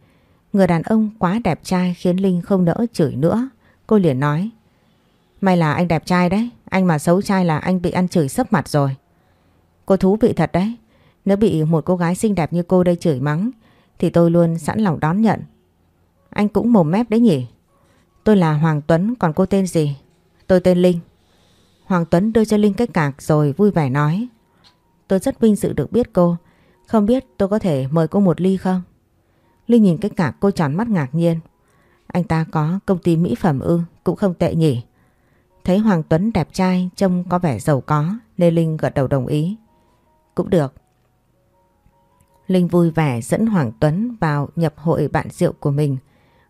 Người đàn ông quá đẹp trai khiến Linh không nỡ chửi nữa. Cô liền nói. May là anh đẹp trai đấy. Anh mà xấu trai là anh bị ăn chửi sấp mặt rồi. Cô thú vị thật đấy. Nếu bị một cô gái xinh đẹp như cô đây chửi mắng thì tôi luôn sẵn lòng đón nhận. Anh cũng mồm mép đấy nhỉ? Tôi là Hoàng Tuấn, còn cô tên gì? Tôi tên Linh. Hoàng Tuấn đưa cho Linh cái cạc rồi vui vẻ nói. Tôi rất vinh dự được biết cô. Không biết tôi có thể mời cô một ly không? Linh nhìn cái cạc cô tròn mắt ngạc nhiên. Anh ta có công ty mỹ phẩm ư, cũng không tệ nhỉ. Thấy Hoàng Tuấn đẹp trai, trông có vẻ giàu có nên Linh gật đầu đồng ý. Cũng được. Linh vui vẻ dẫn Hoàng Tuấn vào nhập hội bạn rượu của mình.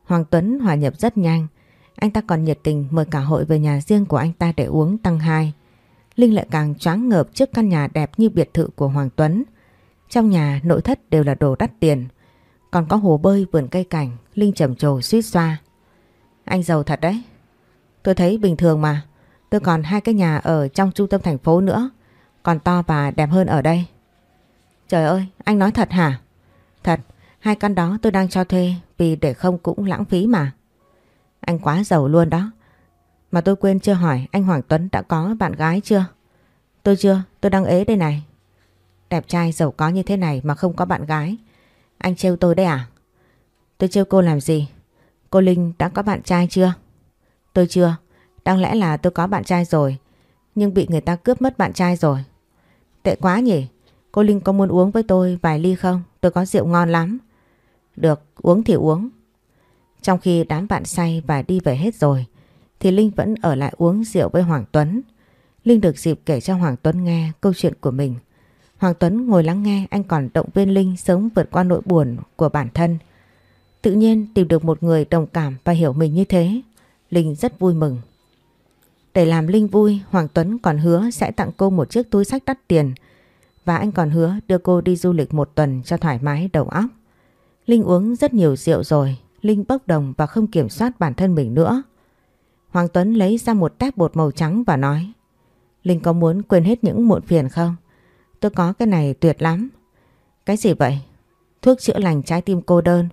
Hoàng Tuấn hòa nhập rất nhanh. Anh ta còn nhiệt tình mời cả hội về nhà riêng của anh ta để uống tăng hai. Linh lại càng choáng ngợp trước căn nhà đẹp như biệt thự của Hoàng Tuấn. Trong nhà nội thất đều là đồ đắt tiền. Còn có hồ bơi vườn cây cảnh, Linh trầm trồ suýt xoa. Anh giàu thật đấy. Tôi thấy bình thường mà. Tôi còn hai cái nhà ở trong trung tâm thành phố nữa. Còn to và đẹp hơn ở đây. Trời ơi, anh nói thật hả? Thật, hai căn đó tôi đang cho thuê vì để không cũng lãng phí mà. Anh quá giàu luôn đó. Mà tôi quên chưa hỏi anh Hoàng Tuấn đã có bạn gái chưa? Tôi chưa, tôi đang ế đây này. Đẹp trai giàu có như thế này mà không có bạn gái. Anh trêu tôi đấy à? Tôi trêu cô làm gì? Cô Linh đã có bạn trai chưa? Tôi chưa. Đáng lẽ là tôi có bạn trai rồi. Nhưng bị người ta cướp mất bạn trai rồi. Tệ quá nhỉ? Cô Linh có muốn uống với tôi vài ly không? Tôi có rượu ngon lắm. Được, uống thì uống. Trong khi đám bạn say và đi về hết rồi, thì Linh vẫn ở lại uống rượu với Hoàng Tuấn. Linh được dịp kể cho Hoàng Tuấn nghe câu chuyện của mình. Hoàng Tuấn ngồi lắng nghe anh còn động viên Linh sớm vượt qua nỗi buồn của bản thân. Tự nhiên tìm được một người đồng cảm và hiểu mình như thế, Linh rất vui mừng. Để làm Linh vui, Hoàng Tuấn còn hứa sẽ tặng cô một chiếc túi sách đắt tiền và anh còn hứa đưa cô đi du lịch một tuần cho thoải mái đầu óc. Linh uống rất nhiều rượu rồi, Linh bốc đồng và không kiểm soát bản thân mình nữa. Hoàng Tuấn lấy ra một tép bột màu trắng và nói Linh có muốn quên hết những muộn phiền không? Tôi có cái này tuyệt lắm. Cái gì vậy? Thuốc chữa lành trái tim cô đơn.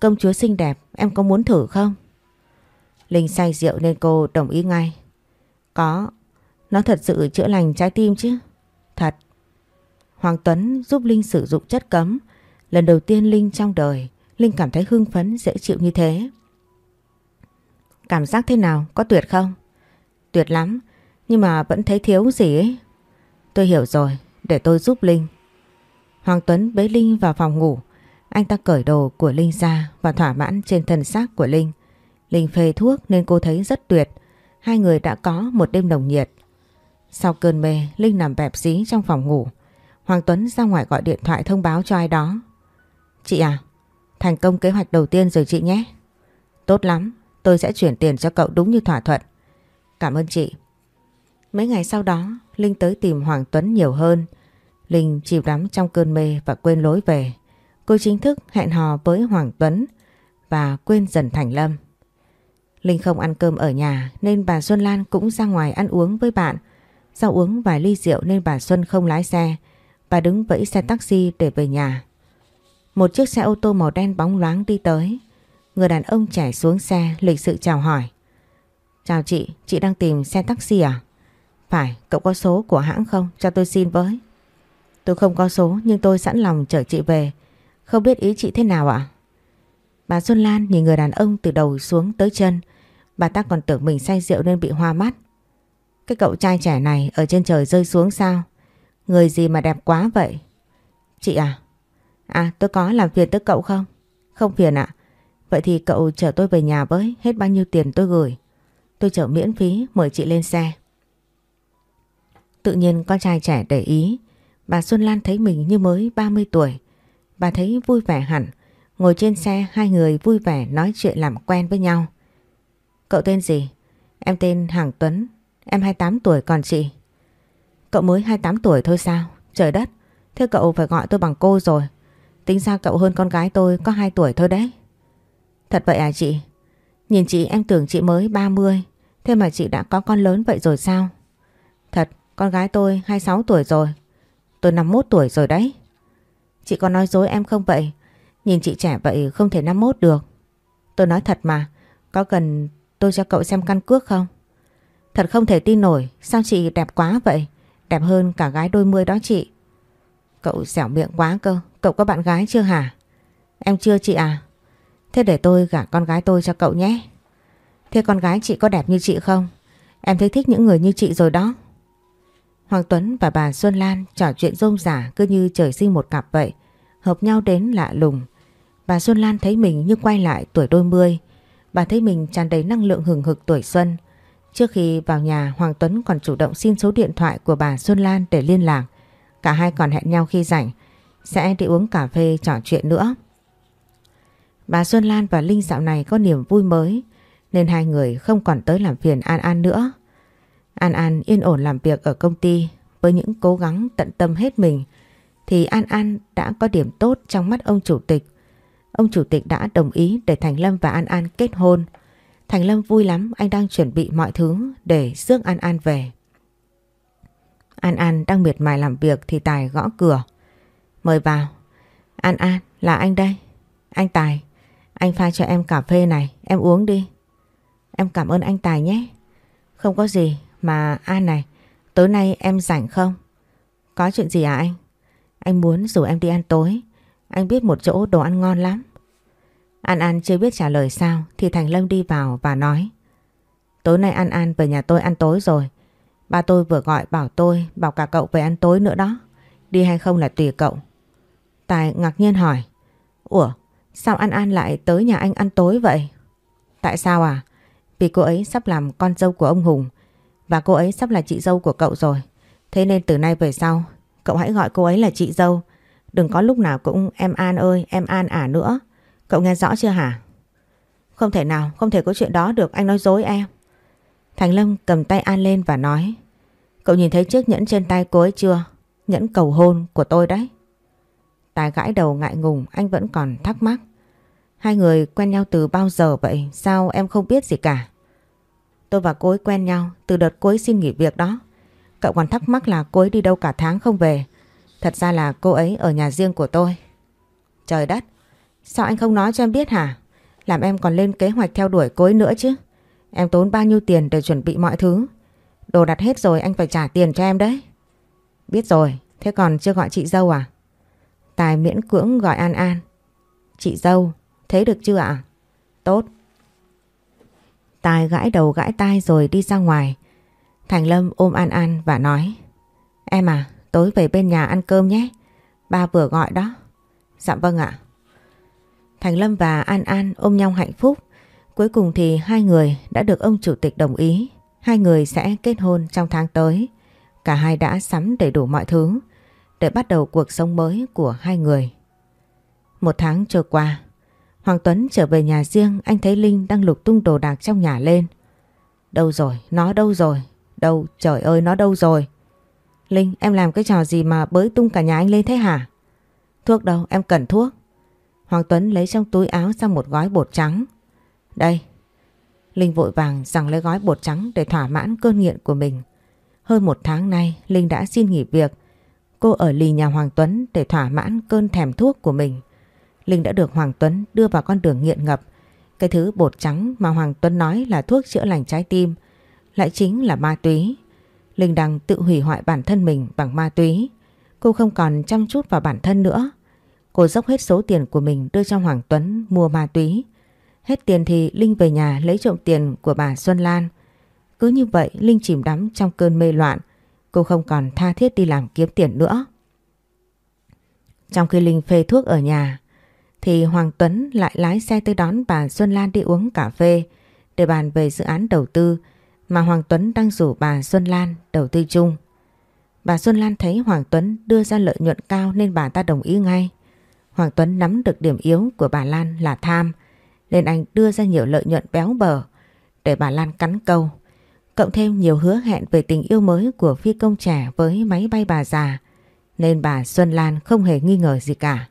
Công chúa xinh đẹp, em có muốn thử không? Linh say rượu nên cô đồng ý ngay. Có, nó thật sự chữa lành trái tim chứ? Thật. Hoàng Tuấn giúp Linh sử dụng chất cấm. Lần đầu tiên Linh trong đời, Linh cảm thấy hưng phấn dễ chịu như thế. Cảm giác thế nào? Có tuyệt không? Tuyệt lắm, nhưng mà vẫn thấy thiếu gì ấy. Tôi hiểu rồi, để tôi giúp Linh. Hoàng Tuấn bế Linh vào phòng ngủ. Anh ta cởi đồ của Linh ra và thỏa mãn trên thân xác của Linh. Linh phê thuốc nên cô thấy rất tuyệt. Hai người đã có một đêm nồng nhiệt. Sau cơn mê, Linh nằm bẹp dí trong phòng ngủ. Hoàng Tuấn ra ngoài gọi điện thoại thông báo cho ai đó. Chị à, thành công kế hoạch đầu tiên rồi chị nhé. Tốt lắm, tôi sẽ chuyển tiền cho cậu đúng như thỏa thuận. Cảm ơn chị. Mấy ngày sau đó, Linh tới tìm Hoàng Tuấn nhiều hơn. Linh chìm đắm trong cơn mê và quên lối về. Cô chính thức hẹn hò với Hoàng Tuấn và quên dần Thành Lâm. Linh không ăn cơm ở nhà nên bà Xuân Lan cũng ra ngoài ăn uống với bạn. Do uống vài ly rượu nên bà Xuân không lái xe. Bà đứng vẫy xe taxi để về nhà. Một chiếc xe ô tô màu đen bóng loáng đi tới. Người đàn ông trẻ xuống xe lịch sự chào hỏi. Chào chị, chị đang tìm xe taxi à? Phải, cậu có số của hãng không? Cho tôi xin với. Tôi không có số nhưng tôi sẵn lòng chở chị về. Không biết ý chị thế nào ạ? Bà Xuân Lan nhìn người đàn ông từ đầu xuống tới chân. Bà ta còn tưởng mình say rượu nên bị hoa mắt. Cái cậu trai trẻ này ở trên trời rơi xuống sao? Người gì mà đẹp quá vậy? Chị à? À tôi có làm phiền tới cậu không? Không phiền ạ. Vậy thì cậu chở tôi về nhà với hết bao nhiêu tiền tôi gửi. Tôi chở miễn phí, mời chị lên xe. Tự nhiên con trai trẻ để ý. Bà Xuân Lan thấy mình như mới 30 tuổi. Bà thấy vui vẻ hẳn. Ngồi trên xe, hai người vui vẻ nói chuyện làm quen với nhau. Cậu tên gì? Em tên Hàng Tuấn. Em 28 tuổi còn chị. Cậu mới 28 tuổi thôi sao? Trời đất. Thế cậu phải gọi tôi bằng cô rồi. Tính ra cậu hơn con gái tôi có 2 tuổi thôi đấy. Thật vậy à chị? Nhìn chị em tưởng chị mới 30. Thế mà chị đã có con lớn vậy rồi sao? Thật, con gái tôi 26 tuổi rồi. Tôi 51 tuổi rồi đấy. Chị có nói dối em không vậy? Nhìn chị trẻ vậy không thể 51 được. Tôi nói thật mà, có cần tôi cho cậu xem căn cước không? Thật không thể tin nổi, sao chị đẹp quá vậy? Đẹp hơn cả gái đôi mươi đó chị. Cậu dẻo miệng quá cơ, cậu có bạn gái chưa hả? Em chưa chị à? Thế để tôi gả con gái tôi cho cậu nhé. Thế con gái chị có đẹp như chị không? Em thấy thích những người như chị rồi đó. Hoàng Tuấn và bà Xuân Lan trò chuyện rôm rả cứ như trời sinh một cặp vậy. Hợp nhau đến lạ lùng. Bà Xuân Lan thấy mình như quay lại tuổi đôi mươi. Bà thấy mình tràn đầy năng lượng hừng hực tuổi xuân. Trước khi vào nhà Hoàng Tuấn còn chủ động xin số điện thoại của bà Xuân Lan để liên lạc. Cả hai còn hẹn nhau khi rảnh sẽ đi uống cà phê trò chuyện nữa. Bà Xuân Lan và Linh dạo này có niềm vui mới nên hai người không còn tới làm phiền An An nữa. An An yên ổn làm việc ở công ty với những cố gắng tận tâm hết mình thì An An đã có điểm tốt trong mắt ông chủ tịch. Ông chủ tịch đã đồng ý để Thành Lâm và An An kết hôn. Thành Lâm vui lắm, anh đang chuẩn bị mọi thứ để rước An An về. An An đang miệt mài làm việc thì Tài gõ cửa. Mời vào. An An, là anh đây. Anh Tài, anh pha cho em cà phê này, em uống đi. Em cảm ơn anh Tài nhé. Không có gì, mà An này, tối nay em rảnh không? Có chuyện gì à anh? Anh muốn rủ em đi ăn tối. Anh biết một chỗ đồ ăn ngon lắm. An An chưa biết trả lời sao thì Thành Lâm đi vào và nói Tối nay An An về nhà tôi ăn tối rồi. Ba tôi vừa gọi bảo tôi bảo cả cậu về ăn tối nữa đó. Đi hay không là tùy cậu. Tài ngạc nhiên hỏi Ủa sao An An lại tới nhà anh ăn tối vậy? Tại sao à? Vì cô ấy sắp làm con dâu của ông Hùng và cô ấy sắp là chị dâu của cậu rồi. Thế nên từ nay về sau cậu hãy gọi cô ấy là chị dâu. Đừng có lúc nào cũng em An ơi em An à nữa. Cậu nghe rõ chưa hả? Không thể nào, không thể có chuyện đó được, anh nói dối em. Thành Lâm cầm tay An lên và nói Cậu nhìn thấy chiếc nhẫn trên tay cô ấy chưa? Nhẫn cầu hôn của tôi đấy. Tài gãi đầu ngại ngùng, anh vẫn còn thắc mắc. Hai người quen nhau từ bao giờ vậy? Sao em không biết gì cả? Tôi và cô ấy quen nhau từ đợt cô ấy xin nghỉ việc đó. Cậu còn thắc mắc là cô ấy đi đâu cả tháng không về. Thật ra là cô ấy ở nhà riêng của tôi. Trời đất, sao anh không nói cho em biết hả? Làm em còn lên kế hoạch theo đuổi cô ấy nữa chứ. Em tốn bao nhiêu tiền để chuẩn bị mọi thứ. Đồ đặt hết rồi anh phải trả tiền cho em đấy. Biết rồi, thế còn chưa gọi chị dâu à? Tài miễn cưỡng gọi An An. Chị dâu, thế được chưa ạ? Tốt. Tài gãi đầu gãi tai rồi đi ra ngoài. Thành Lâm ôm An An và nói Em à, tối về bên nhà ăn cơm nhé. Ba vừa gọi đó. Dạ vâng ạ. Thành Lâm và An An ôm nhau hạnh phúc. Cuối cùng thì hai người đã được ông chủ tịch đồng ý. Hai người sẽ kết hôn trong tháng tới. Cả hai đã sắm đầy đủ mọi thứ để bắt đầu cuộc sống mới của hai người. Một tháng trôi qua, Hoàng Tuấn trở về nhà riêng anh thấy Linh đang lục tung đồ đạc trong nhà lên. Đâu rồi? Nó đâu rồi? Đâu? Trời ơi nó đâu rồi? Linh em làm cái trò gì mà bới tung cả nhà anh lên thế hả? Thuốc đâu? Em cần thuốc. Hoàng Tuấn lấy trong túi áo ra một gói bột trắng. Đây. Linh vội vàng rằng lấy gói bột trắng để thỏa mãn cơn nghiện của mình. Hơn một tháng nay, Linh đã xin nghỉ việc. Cô ở lì nhà Hoàng Tuấn để thỏa mãn cơn thèm thuốc của mình. Linh đã được Hoàng Tuấn đưa vào con đường nghiện ngập. Cái thứ bột trắng mà Hoàng Tuấn nói là thuốc chữa lành trái tim, lại chính là ma túy. Linh đang tự hủy hoại bản thân mình bằng ma túy. Cô không còn chăm chút vào bản thân nữa. Cô dốc hết số tiền của mình đưa cho Hoàng Tuấn mua ma túy. Hết tiền thì Linh về nhà lấy trộm tiền của bà Xuân Lan. Cứ như vậy, Linh chìm đắm trong cơn mê loạn. Cô không còn tha thiết đi làm kiếm tiền nữa. Trong khi Linh phê thuốc ở nhà, thì Hoàng Tuấn lại lái xe tới đón bà Xuân Lan đi uống cà phê để bàn về dự án đầu tư mà Hoàng Tuấn đang rủ bà Xuân Lan đầu tư chung. Bà Xuân Lan thấy Hoàng Tuấn đưa ra lợi nhuận cao nên bà ta đồng ý ngay. Hoàng Tuấn nắm được điểm yếu của bà Lan là tham nên anh đưa ra nhiều lợi nhuận béo bở để bà Lan cắn câu. Cộng thêm nhiều hứa hẹn về tình yêu mới của phi công trẻ với máy bay bà già nên bà Xuân Lan không hề nghi ngờ gì cả.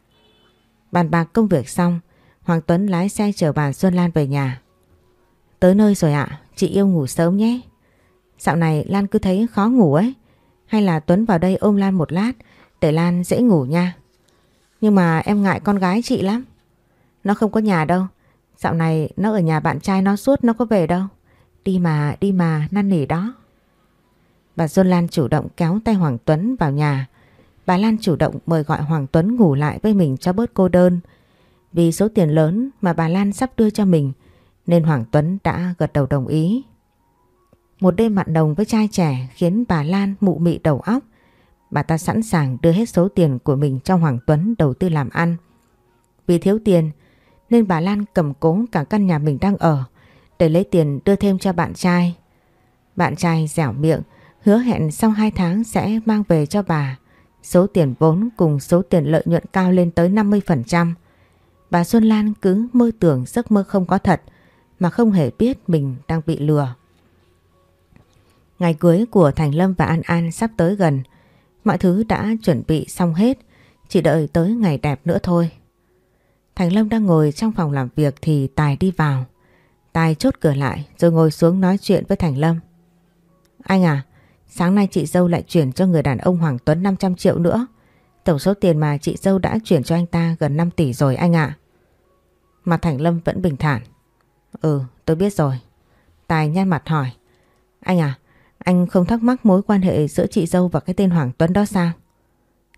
Bàn bạc công việc xong, Hoàng Tuấn lái xe chở bà Xuân Lan về nhà. Tới nơi rồi ạ, chị yêu ngủ sớm nhé. Dạo này Lan cứ thấy khó ngủ ấy. Hay là Tuấn vào đây ôm Lan một lát để Lan dễ ngủ nha. Nhưng mà em ngại con gái chị lắm. Nó không có nhà đâu. Dạo này nó ở nhà bạn trai nó suốt nó có về đâu. Đi mà, đi mà, năn nỉ đó. Bà Xuân Lan chủ động kéo tay Hoàng Tuấn vào nhà. Bà Lan chủ động mời gọi Hoàng Tuấn ngủ lại với mình cho bớt cô đơn. Vì số tiền lớn mà bà Lan sắp đưa cho mình nên Hoàng Tuấn đã gật đầu đồng ý. Một đêm mặn đồng với trai trẻ khiến bà Lan mụ mị đầu óc. Bà ta sẵn sàng đưa hết số tiền của mình cho Hoàng Tuấn đầu tư làm ăn. Vì thiếu tiền nên bà Lan cầm cố cả căn nhà mình đang ở để lấy tiền đưa thêm cho bạn trai. Bạn trai dẻo miệng hứa hẹn sau 2 tháng sẽ mang về cho bà số tiền vốn cùng số tiền lợi nhuận cao lên tới 50%. Bà Xuân Lan cứ mơ tưởng giấc mơ không có thật mà không hề biết mình đang bị lừa. Ngày cưới của Thành Lâm và An An sắp tới gần. Mọi thứ đã chuẩn bị xong hết, chỉ đợi tới ngày đẹp nữa thôi. Thành Lâm đang ngồi trong phòng làm việc thì Tài đi vào. Tài chốt cửa lại rồi ngồi xuống nói chuyện với Thành Lâm. Anh à, sáng nay chị dâu lại chuyển cho người đàn ông Hoàng Tuấn 500 triệu nữa. Tổng số tiền mà chị dâu đã chuyển cho anh ta gần 5 tỷ rồi anh ạ. Mà Thành Lâm vẫn bình thản. Ừ, tôi biết rồi. Tài nhăn mặt hỏi. Anh à, anh không thắc mắc mối quan hệ giữa chị dâu và cái tên Hoàng Tuấn đó sao?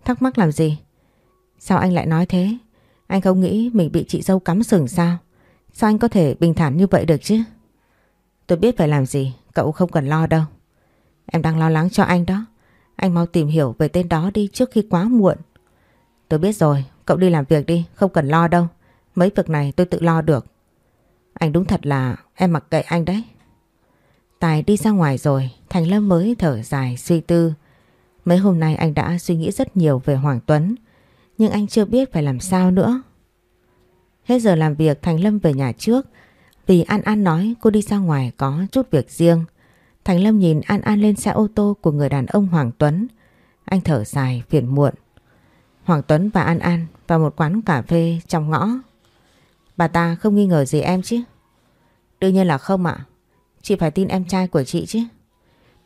Thắc mắc làm gì? Sao anh lại nói thế? Anh không nghĩ mình bị chị dâu cắm sừng sao? Sao anh có thể bình thản như vậy được chứ? Tôi biết phải làm gì, cậu không cần lo đâu. Em đang lo lắng cho anh đó. Anh mau tìm hiểu về tên đó đi trước khi quá muộn. Tôi biết rồi, cậu đi làm việc đi, không cần lo đâu. Mấy việc này tôi tự lo được. Anh đúng thật là em mặc kệ anh đấy. Tài đi ra ngoài rồi, Thành Lâm mới thở dài suy tư. Mấy hôm nay anh đã suy nghĩ rất nhiều về Hoàng Tuấn, nhưng anh chưa biết phải làm sao nữa. Hết giờ làm việc Thành Lâm về nhà trước, vì An An nói cô đi ra ngoài có chút việc riêng. Thành Lâm nhìn An An lên xe ô tô của người đàn ông Hoàng Tuấn. Anh thở dài phiền muộn. Hoàng Tuấn và An An vào một quán cà phê trong ngõ. Bà ta không nghi ngờ gì em chứ? Đương nhiên là không ạ. Chị phải tin em trai của chị chứ.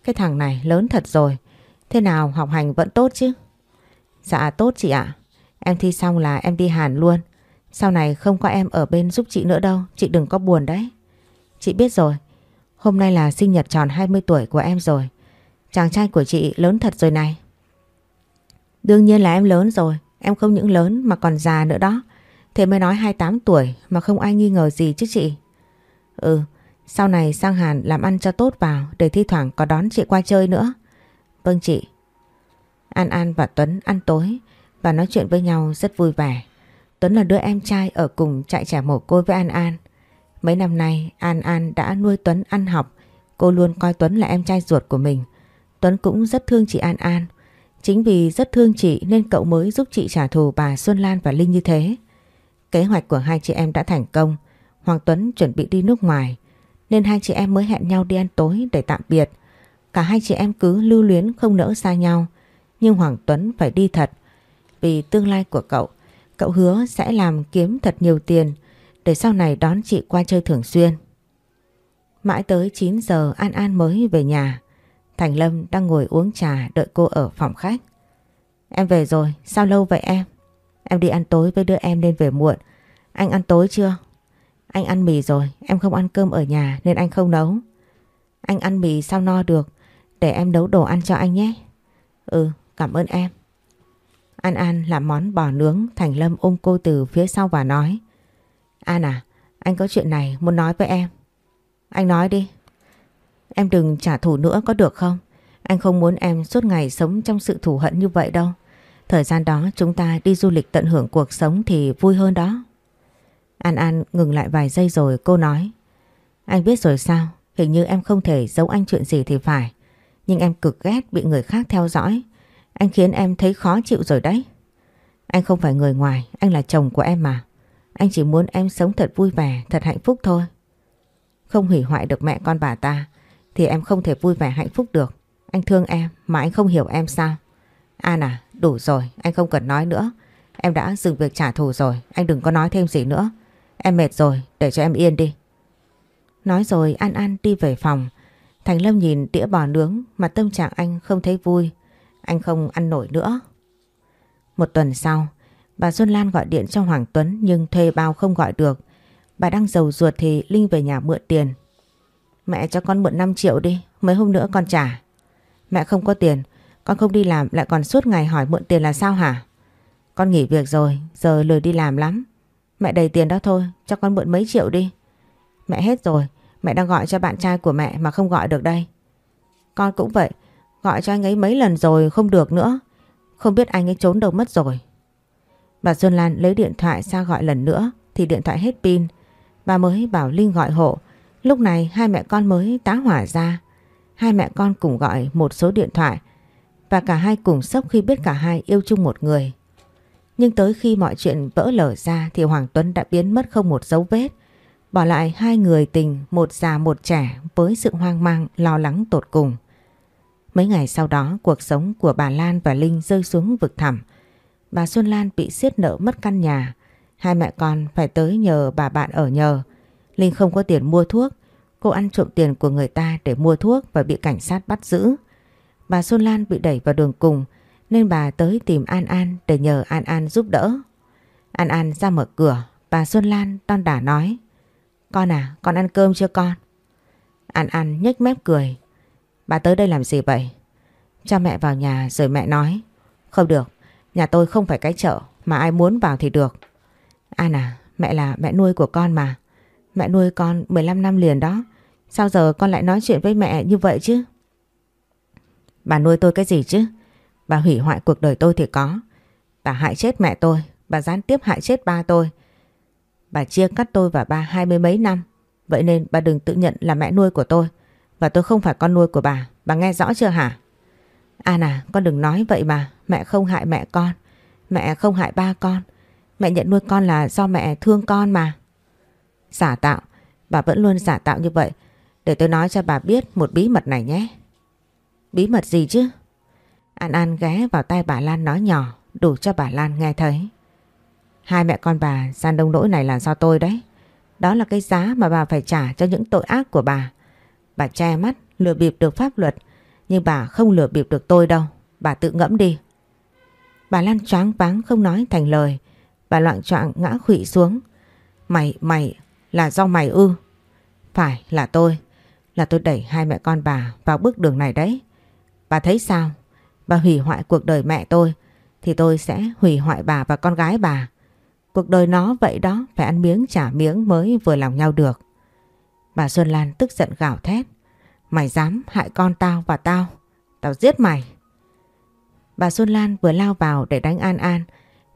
Cái thằng này lớn thật rồi. Thế nào học hành vẫn tốt chứ? Dạ tốt chị ạ. Em thi xong là em đi Hàn luôn. Sau này không có em ở bên giúp chị nữa đâu. Chị đừng có buồn đấy. Chị biết rồi. Hôm nay là sinh nhật tròn 20 tuổi của em rồi. Chàng trai của chị lớn thật rồi này. Đương nhiên là em lớn rồi. Em không những lớn mà còn già nữa đó. Thế mới nói 28 tuổi mà không ai nghi ngờ gì chứ chị. Ừ, sau này sang Hàn làm ăn cho tốt vào để thi thoảng có đón chị qua chơi nữa. Vâng chị. An An và Tuấn ăn tối và nói chuyện với nhau rất vui vẻ. Tuấn là đứa em trai ở cùng chạy trẻ mồ côi với An An. Mấy năm nay, An An đã nuôi Tuấn ăn học. Cô luôn coi Tuấn là em trai ruột của mình. Tuấn cũng rất thương chị An An. Chính vì rất thương chị nên cậu mới giúp chị trả thù bà Xuân Lan và Linh như thế. Kế hoạch của hai chị em đã thành công. Hoàng Tuấn chuẩn bị đi nước ngoài, nên hai chị em mới hẹn nhau đi ăn tối để tạm biệt. Cả hai chị em cứ lưu luyến không nỡ xa nhau. Nhưng Hoàng Tuấn phải đi thật. Vì tương lai của cậu, cậu hứa sẽ làm kiếm thật nhiều tiền để sau này đón chị qua chơi thường xuyên. Mãi tới 9 giờ An An mới về nhà. Thành Lâm đang ngồi uống trà đợi cô ở phòng khách. Em về rồi, sao lâu vậy em? Em đi ăn tối với đứa em nên về muộn. Anh ăn tối chưa? Anh ăn mì rồi, em không ăn cơm ở nhà nên anh không nấu. Anh ăn mì sao no được, để em nấu đồ ăn cho anh nhé. Ừ, cảm ơn em. An An làm món bò nướng, Thành Lâm ôm cô từ phía sau và nói. An à, anh có chuyện này muốn nói với em. Anh nói đi. Em đừng trả thù nữa có được không? Anh không muốn em suốt ngày sống trong sự thù hận như vậy đâu. Thời gian đó chúng ta đi du lịch tận hưởng cuộc sống thì vui hơn đó. An An ngừng lại vài giây rồi cô nói. Anh biết rồi sao? Hình như em không thể giấu anh chuyện gì thì phải. Nhưng em cực ghét bị người khác theo dõi. Anh khiến em thấy khó chịu rồi đấy. Anh không phải người ngoài, anh là chồng của em mà. Anh chỉ muốn em sống thật vui vẻ, thật hạnh phúc thôi. Không hủy hoại được mẹ con bà ta thì em không thể vui vẻ hạnh phúc được. Anh thương em mà anh không hiểu em sao? An à, đủ rồi, anh không cần nói nữa. Em đã dừng việc trả thù rồi, anh đừng có nói thêm gì nữa. Em mệt rồi, để cho em yên đi. Nói rồi An An đi về phòng. Thành Lâm nhìn đĩa bò nướng mà tâm trạng anh không thấy vui. Anh không ăn nổi nữa. Một tuần sau, bà Xuân Lan gọi điện cho Hoàng Tuấn nhưng thuê bao không gọi được. Bà đang giàu ruột thì Linh về nhà mượn tiền. Mẹ cho con mượn 5 triệu đi, mấy hôm nữa con trả. Mẹ không có tiền, con không đi làm lại còn suốt ngày hỏi mượn tiền là sao hả? Con nghỉ việc rồi, giờ lười đi làm lắm. Mẹ đầy tiền đó thôi, cho con mượn mấy triệu đi. Mẹ hết rồi, mẹ đang gọi cho bạn trai của mẹ mà không gọi được đây. Con cũng vậy, gọi cho anh ấy mấy lần rồi không được nữa. Không biết anh ấy trốn đâu mất rồi. Bà Xuân Lan lấy điện thoại ra gọi lần nữa thì điện thoại hết pin. Bà mới bảo Linh gọi hộ. Lúc này hai mẹ con mới tá hỏa ra. Hai mẹ con cùng gọi một số điện thoại và cả hai cùng sốc khi biết cả hai yêu chung một người. Nhưng tới khi mọi chuyện vỡ lở ra thì Hoàng Tuấn đã biến mất không một dấu vết. Bỏ lại hai người tình, một già một trẻ với sự hoang mang, lo lắng tột cùng. Mấy ngày sau đó, cuộc sống của bà Lan và Linh rơi xuống vực thẳm. Bà Xuân Lan bị siết nợ mất căn nhà. Hai mẹ con phải tới nhờ bà bạn ở nhờ. Linh không có tiền mua thuốc. Cô ăn trộm tiền của người ta để mua thuốc và bị cảnh sát bắt giữ. Bà Xuân Lan bị đẩy vào đường cùng nên bà tới tìm An An để nhờ An An giúp đỡ. An An ra mở cửa, bà Xuân Lan đon đả nói Con à, con ăn cơm chưa con? An An nhếch mép cười Bà tới đây làm gì vậy? Cho mẹ vào nhà rồi mẹ nói Không được, nhà tôi không phải cái chợ mà ai muốn vào thì được. An à, mẹ là mẹ nuôi của con mà. Mẹ nuôi con 15 năm liền đó. Sao giờ con lại nói chuyện với mẹ như vậy chứ? Bà nuôi tôi cái gì chứ? Bà hủy hoại cuộc đời tôi thì có. Bà hại chết mẹ tôi, bà gián tiếp hại chết ba tôi. Bà chia cắt tôi và ba hai mươi mấy năm. Vậy nên bà đừng tự nhận là mẹ nuôi của tôi. Và tôi không phải con nuôi của bà. Bà nghe rõ chưa hả? À Anna, con đừng nói vậy mà. Mẹ không hại mẹ con. Mẹ không hại ba con. Mẹ nhận nuôi con là do mẹ thương con mà. Giả tạo. Bà vẫn luôn giả tạo như vậy. Để tôi nói cho bà biết một bí mật này nhé. Bí mật gì chứ? An An ghé vào tay bà Lan nói nhỏ đủ cho bà Lan nghe thấy. Hai mẹ con bà gian đông nỗi này là do tôi đấy. Đó là cái giá mà bà phải trả cho những tội ác của bà. Bà che mắt, lừa bịp được pháp luật, nhưng bà không lừa bịp được tôi đâu. Bà tự ngẫm đi. Bà Lan choáng váng không nói thành lời. Bà loạn choạng ngã khụy xuống. Mày, mày, là do mày ư? Phải, là tôi. Là tôi đẩy hai mẹ con bà vào bước đường này đấy. Bà thấy sao? Bà hủy hoại cuộc đời mẹ tôi thì tôi sẽ hủy hoại bà và con gái bà. Cuộc đời nó vậy đó phải ăn miếng trả miếng mới vừa lòng nhau được. Bà Xuân Lan tức giận gào thét. Mày dám hại con tao và tao. Tao giết mày. Bà Xuân Lan vừa lao vào để đánh An An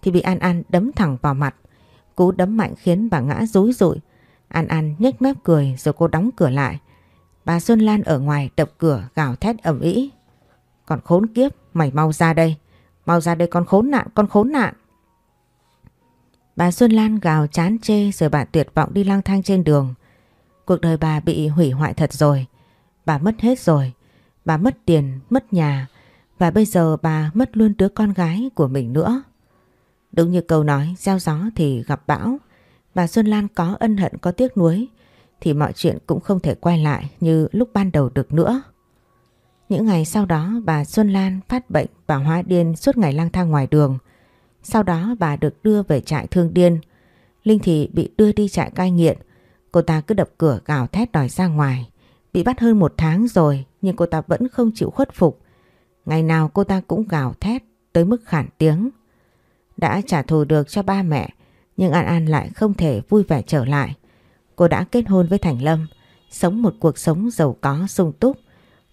thì bị An An đấm thẳng vào mặt. Cú đấm mạnh khiến bà ngã rúi rụi. An An nhếch mép cười rồi cô đóng cửa lại. Bà Xuân Lan ở ngoài đập cửa gào thét ầm ĩ. Còn khốn kiếp, mày mau ra đây. Mau ra đây con khốn nạn, con khốn nạn. Bà Xuân Lan gào chán chê rồi bà tuyệt vọng đi lang thang trên đường. Cuộc đời bà bị hủy hoại thật rồi. Bà mất hết rồi. Bà mất tiền, mất nhà. Và bây giờ bà mất luôn đứa con gái của mình nữa. Đúng như câu nói, gieo gió thì gặp bão. Bà Xuân Lan có ân hận có tiếc nuối. Thì mọi chuyện cũng không thể quay lại như lúc ban đầu được nữa. Những ngày sau đó bà Xuân Lan phát bệnh và hóa điên suốt ngày lang thang ngoài đường. Sau đó bà được đưa về trại thương điên. Linh thì bị đưa đi trại cai nghiện. Cô ta cứ đập cửa gào thét đòi ra ngoài. Bị bắt hơn một tháng rồi nhưng cô ta vẫn không chịu khuất phục. Ngày nào cô ta cũng gào thét tới mức khản tiếng. Đã trả thù được cho ba mẹ nhưng An An lại không thể vui vẻ trở lại. Cô đã kết hôn với Thành Lâm, sống một cuộc sống giàu có sung túc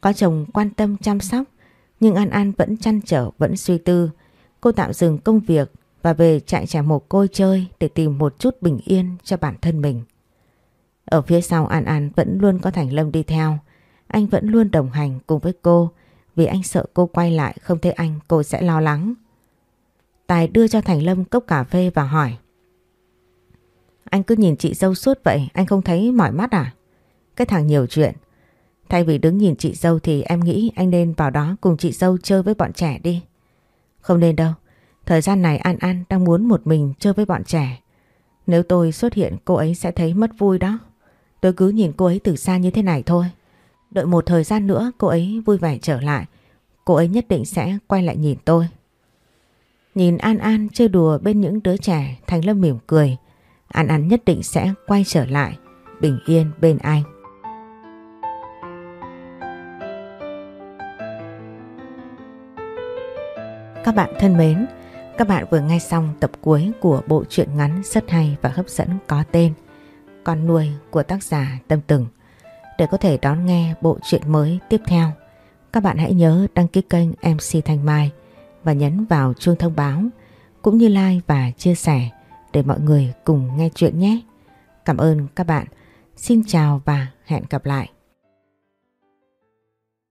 có chồng quan tâm chăm sóc nhưng An An vẫn chăn trở vẫn suy tư. Cô tạm dừng công việc và về chạy trẻ mồ côi chơi để tìm một chút bình yên cho bản thân mình. Ở phía sau An An vẫn luôn có Thành Lâm đi theo. Anh vẫn luôn đồng hành cùng với cô, vì anh sợ cô quay lại không thấy anh, cô sẽ lo lắng. Tài đưa cho Thành Lâm cốc cà phê và hỏi, Anh cứ nhìn chị dâu suốt vậy, anh không thấy mỏi mắt à? Cái thằng nhiều chuyện Thay vì đứng nhìn chị dâu thì em nghĩ anh nên vào đó cùng chị dâu chơi với bọn trẻ đi. Không nên đâu. Thời gian này An An đang muốn một mình chơi với bọn trẻ. Nếu tôi xuất hiện, cô ấy sẽ thấy mất vui đó. Tôi cứ nhìn cô ấy từ xa như thế này thôi. Đợi một thời gian nữa cô ấy vui vẻ trở lại. Cô ấy nhất định sẽ quay lại nhìn tôi. Nhìn An An chơi đùa bên những đứa trẻ Thành Lâm mỉm cười. An An nhất định sẽ quay trở lại bình yên bên anh. Các bạn thân mến, các bạn vừa nghe xong tập cuối của bộ truyện ngắn rất hay và hấp dẫn có tên con nuôi của tác giả Tâm Từng. Để có thể đón nghe bộ truyện mới tiếp theo, các bạn hãy nhớ đăng ký kênh MC Thanh Mai và nhấn vào chuông thông báo cũng như like và chia sẻ để mọi người cùng nghe chuyện nhé. Cảm ơn các bạn. Xin chào và hẹn gặp lại.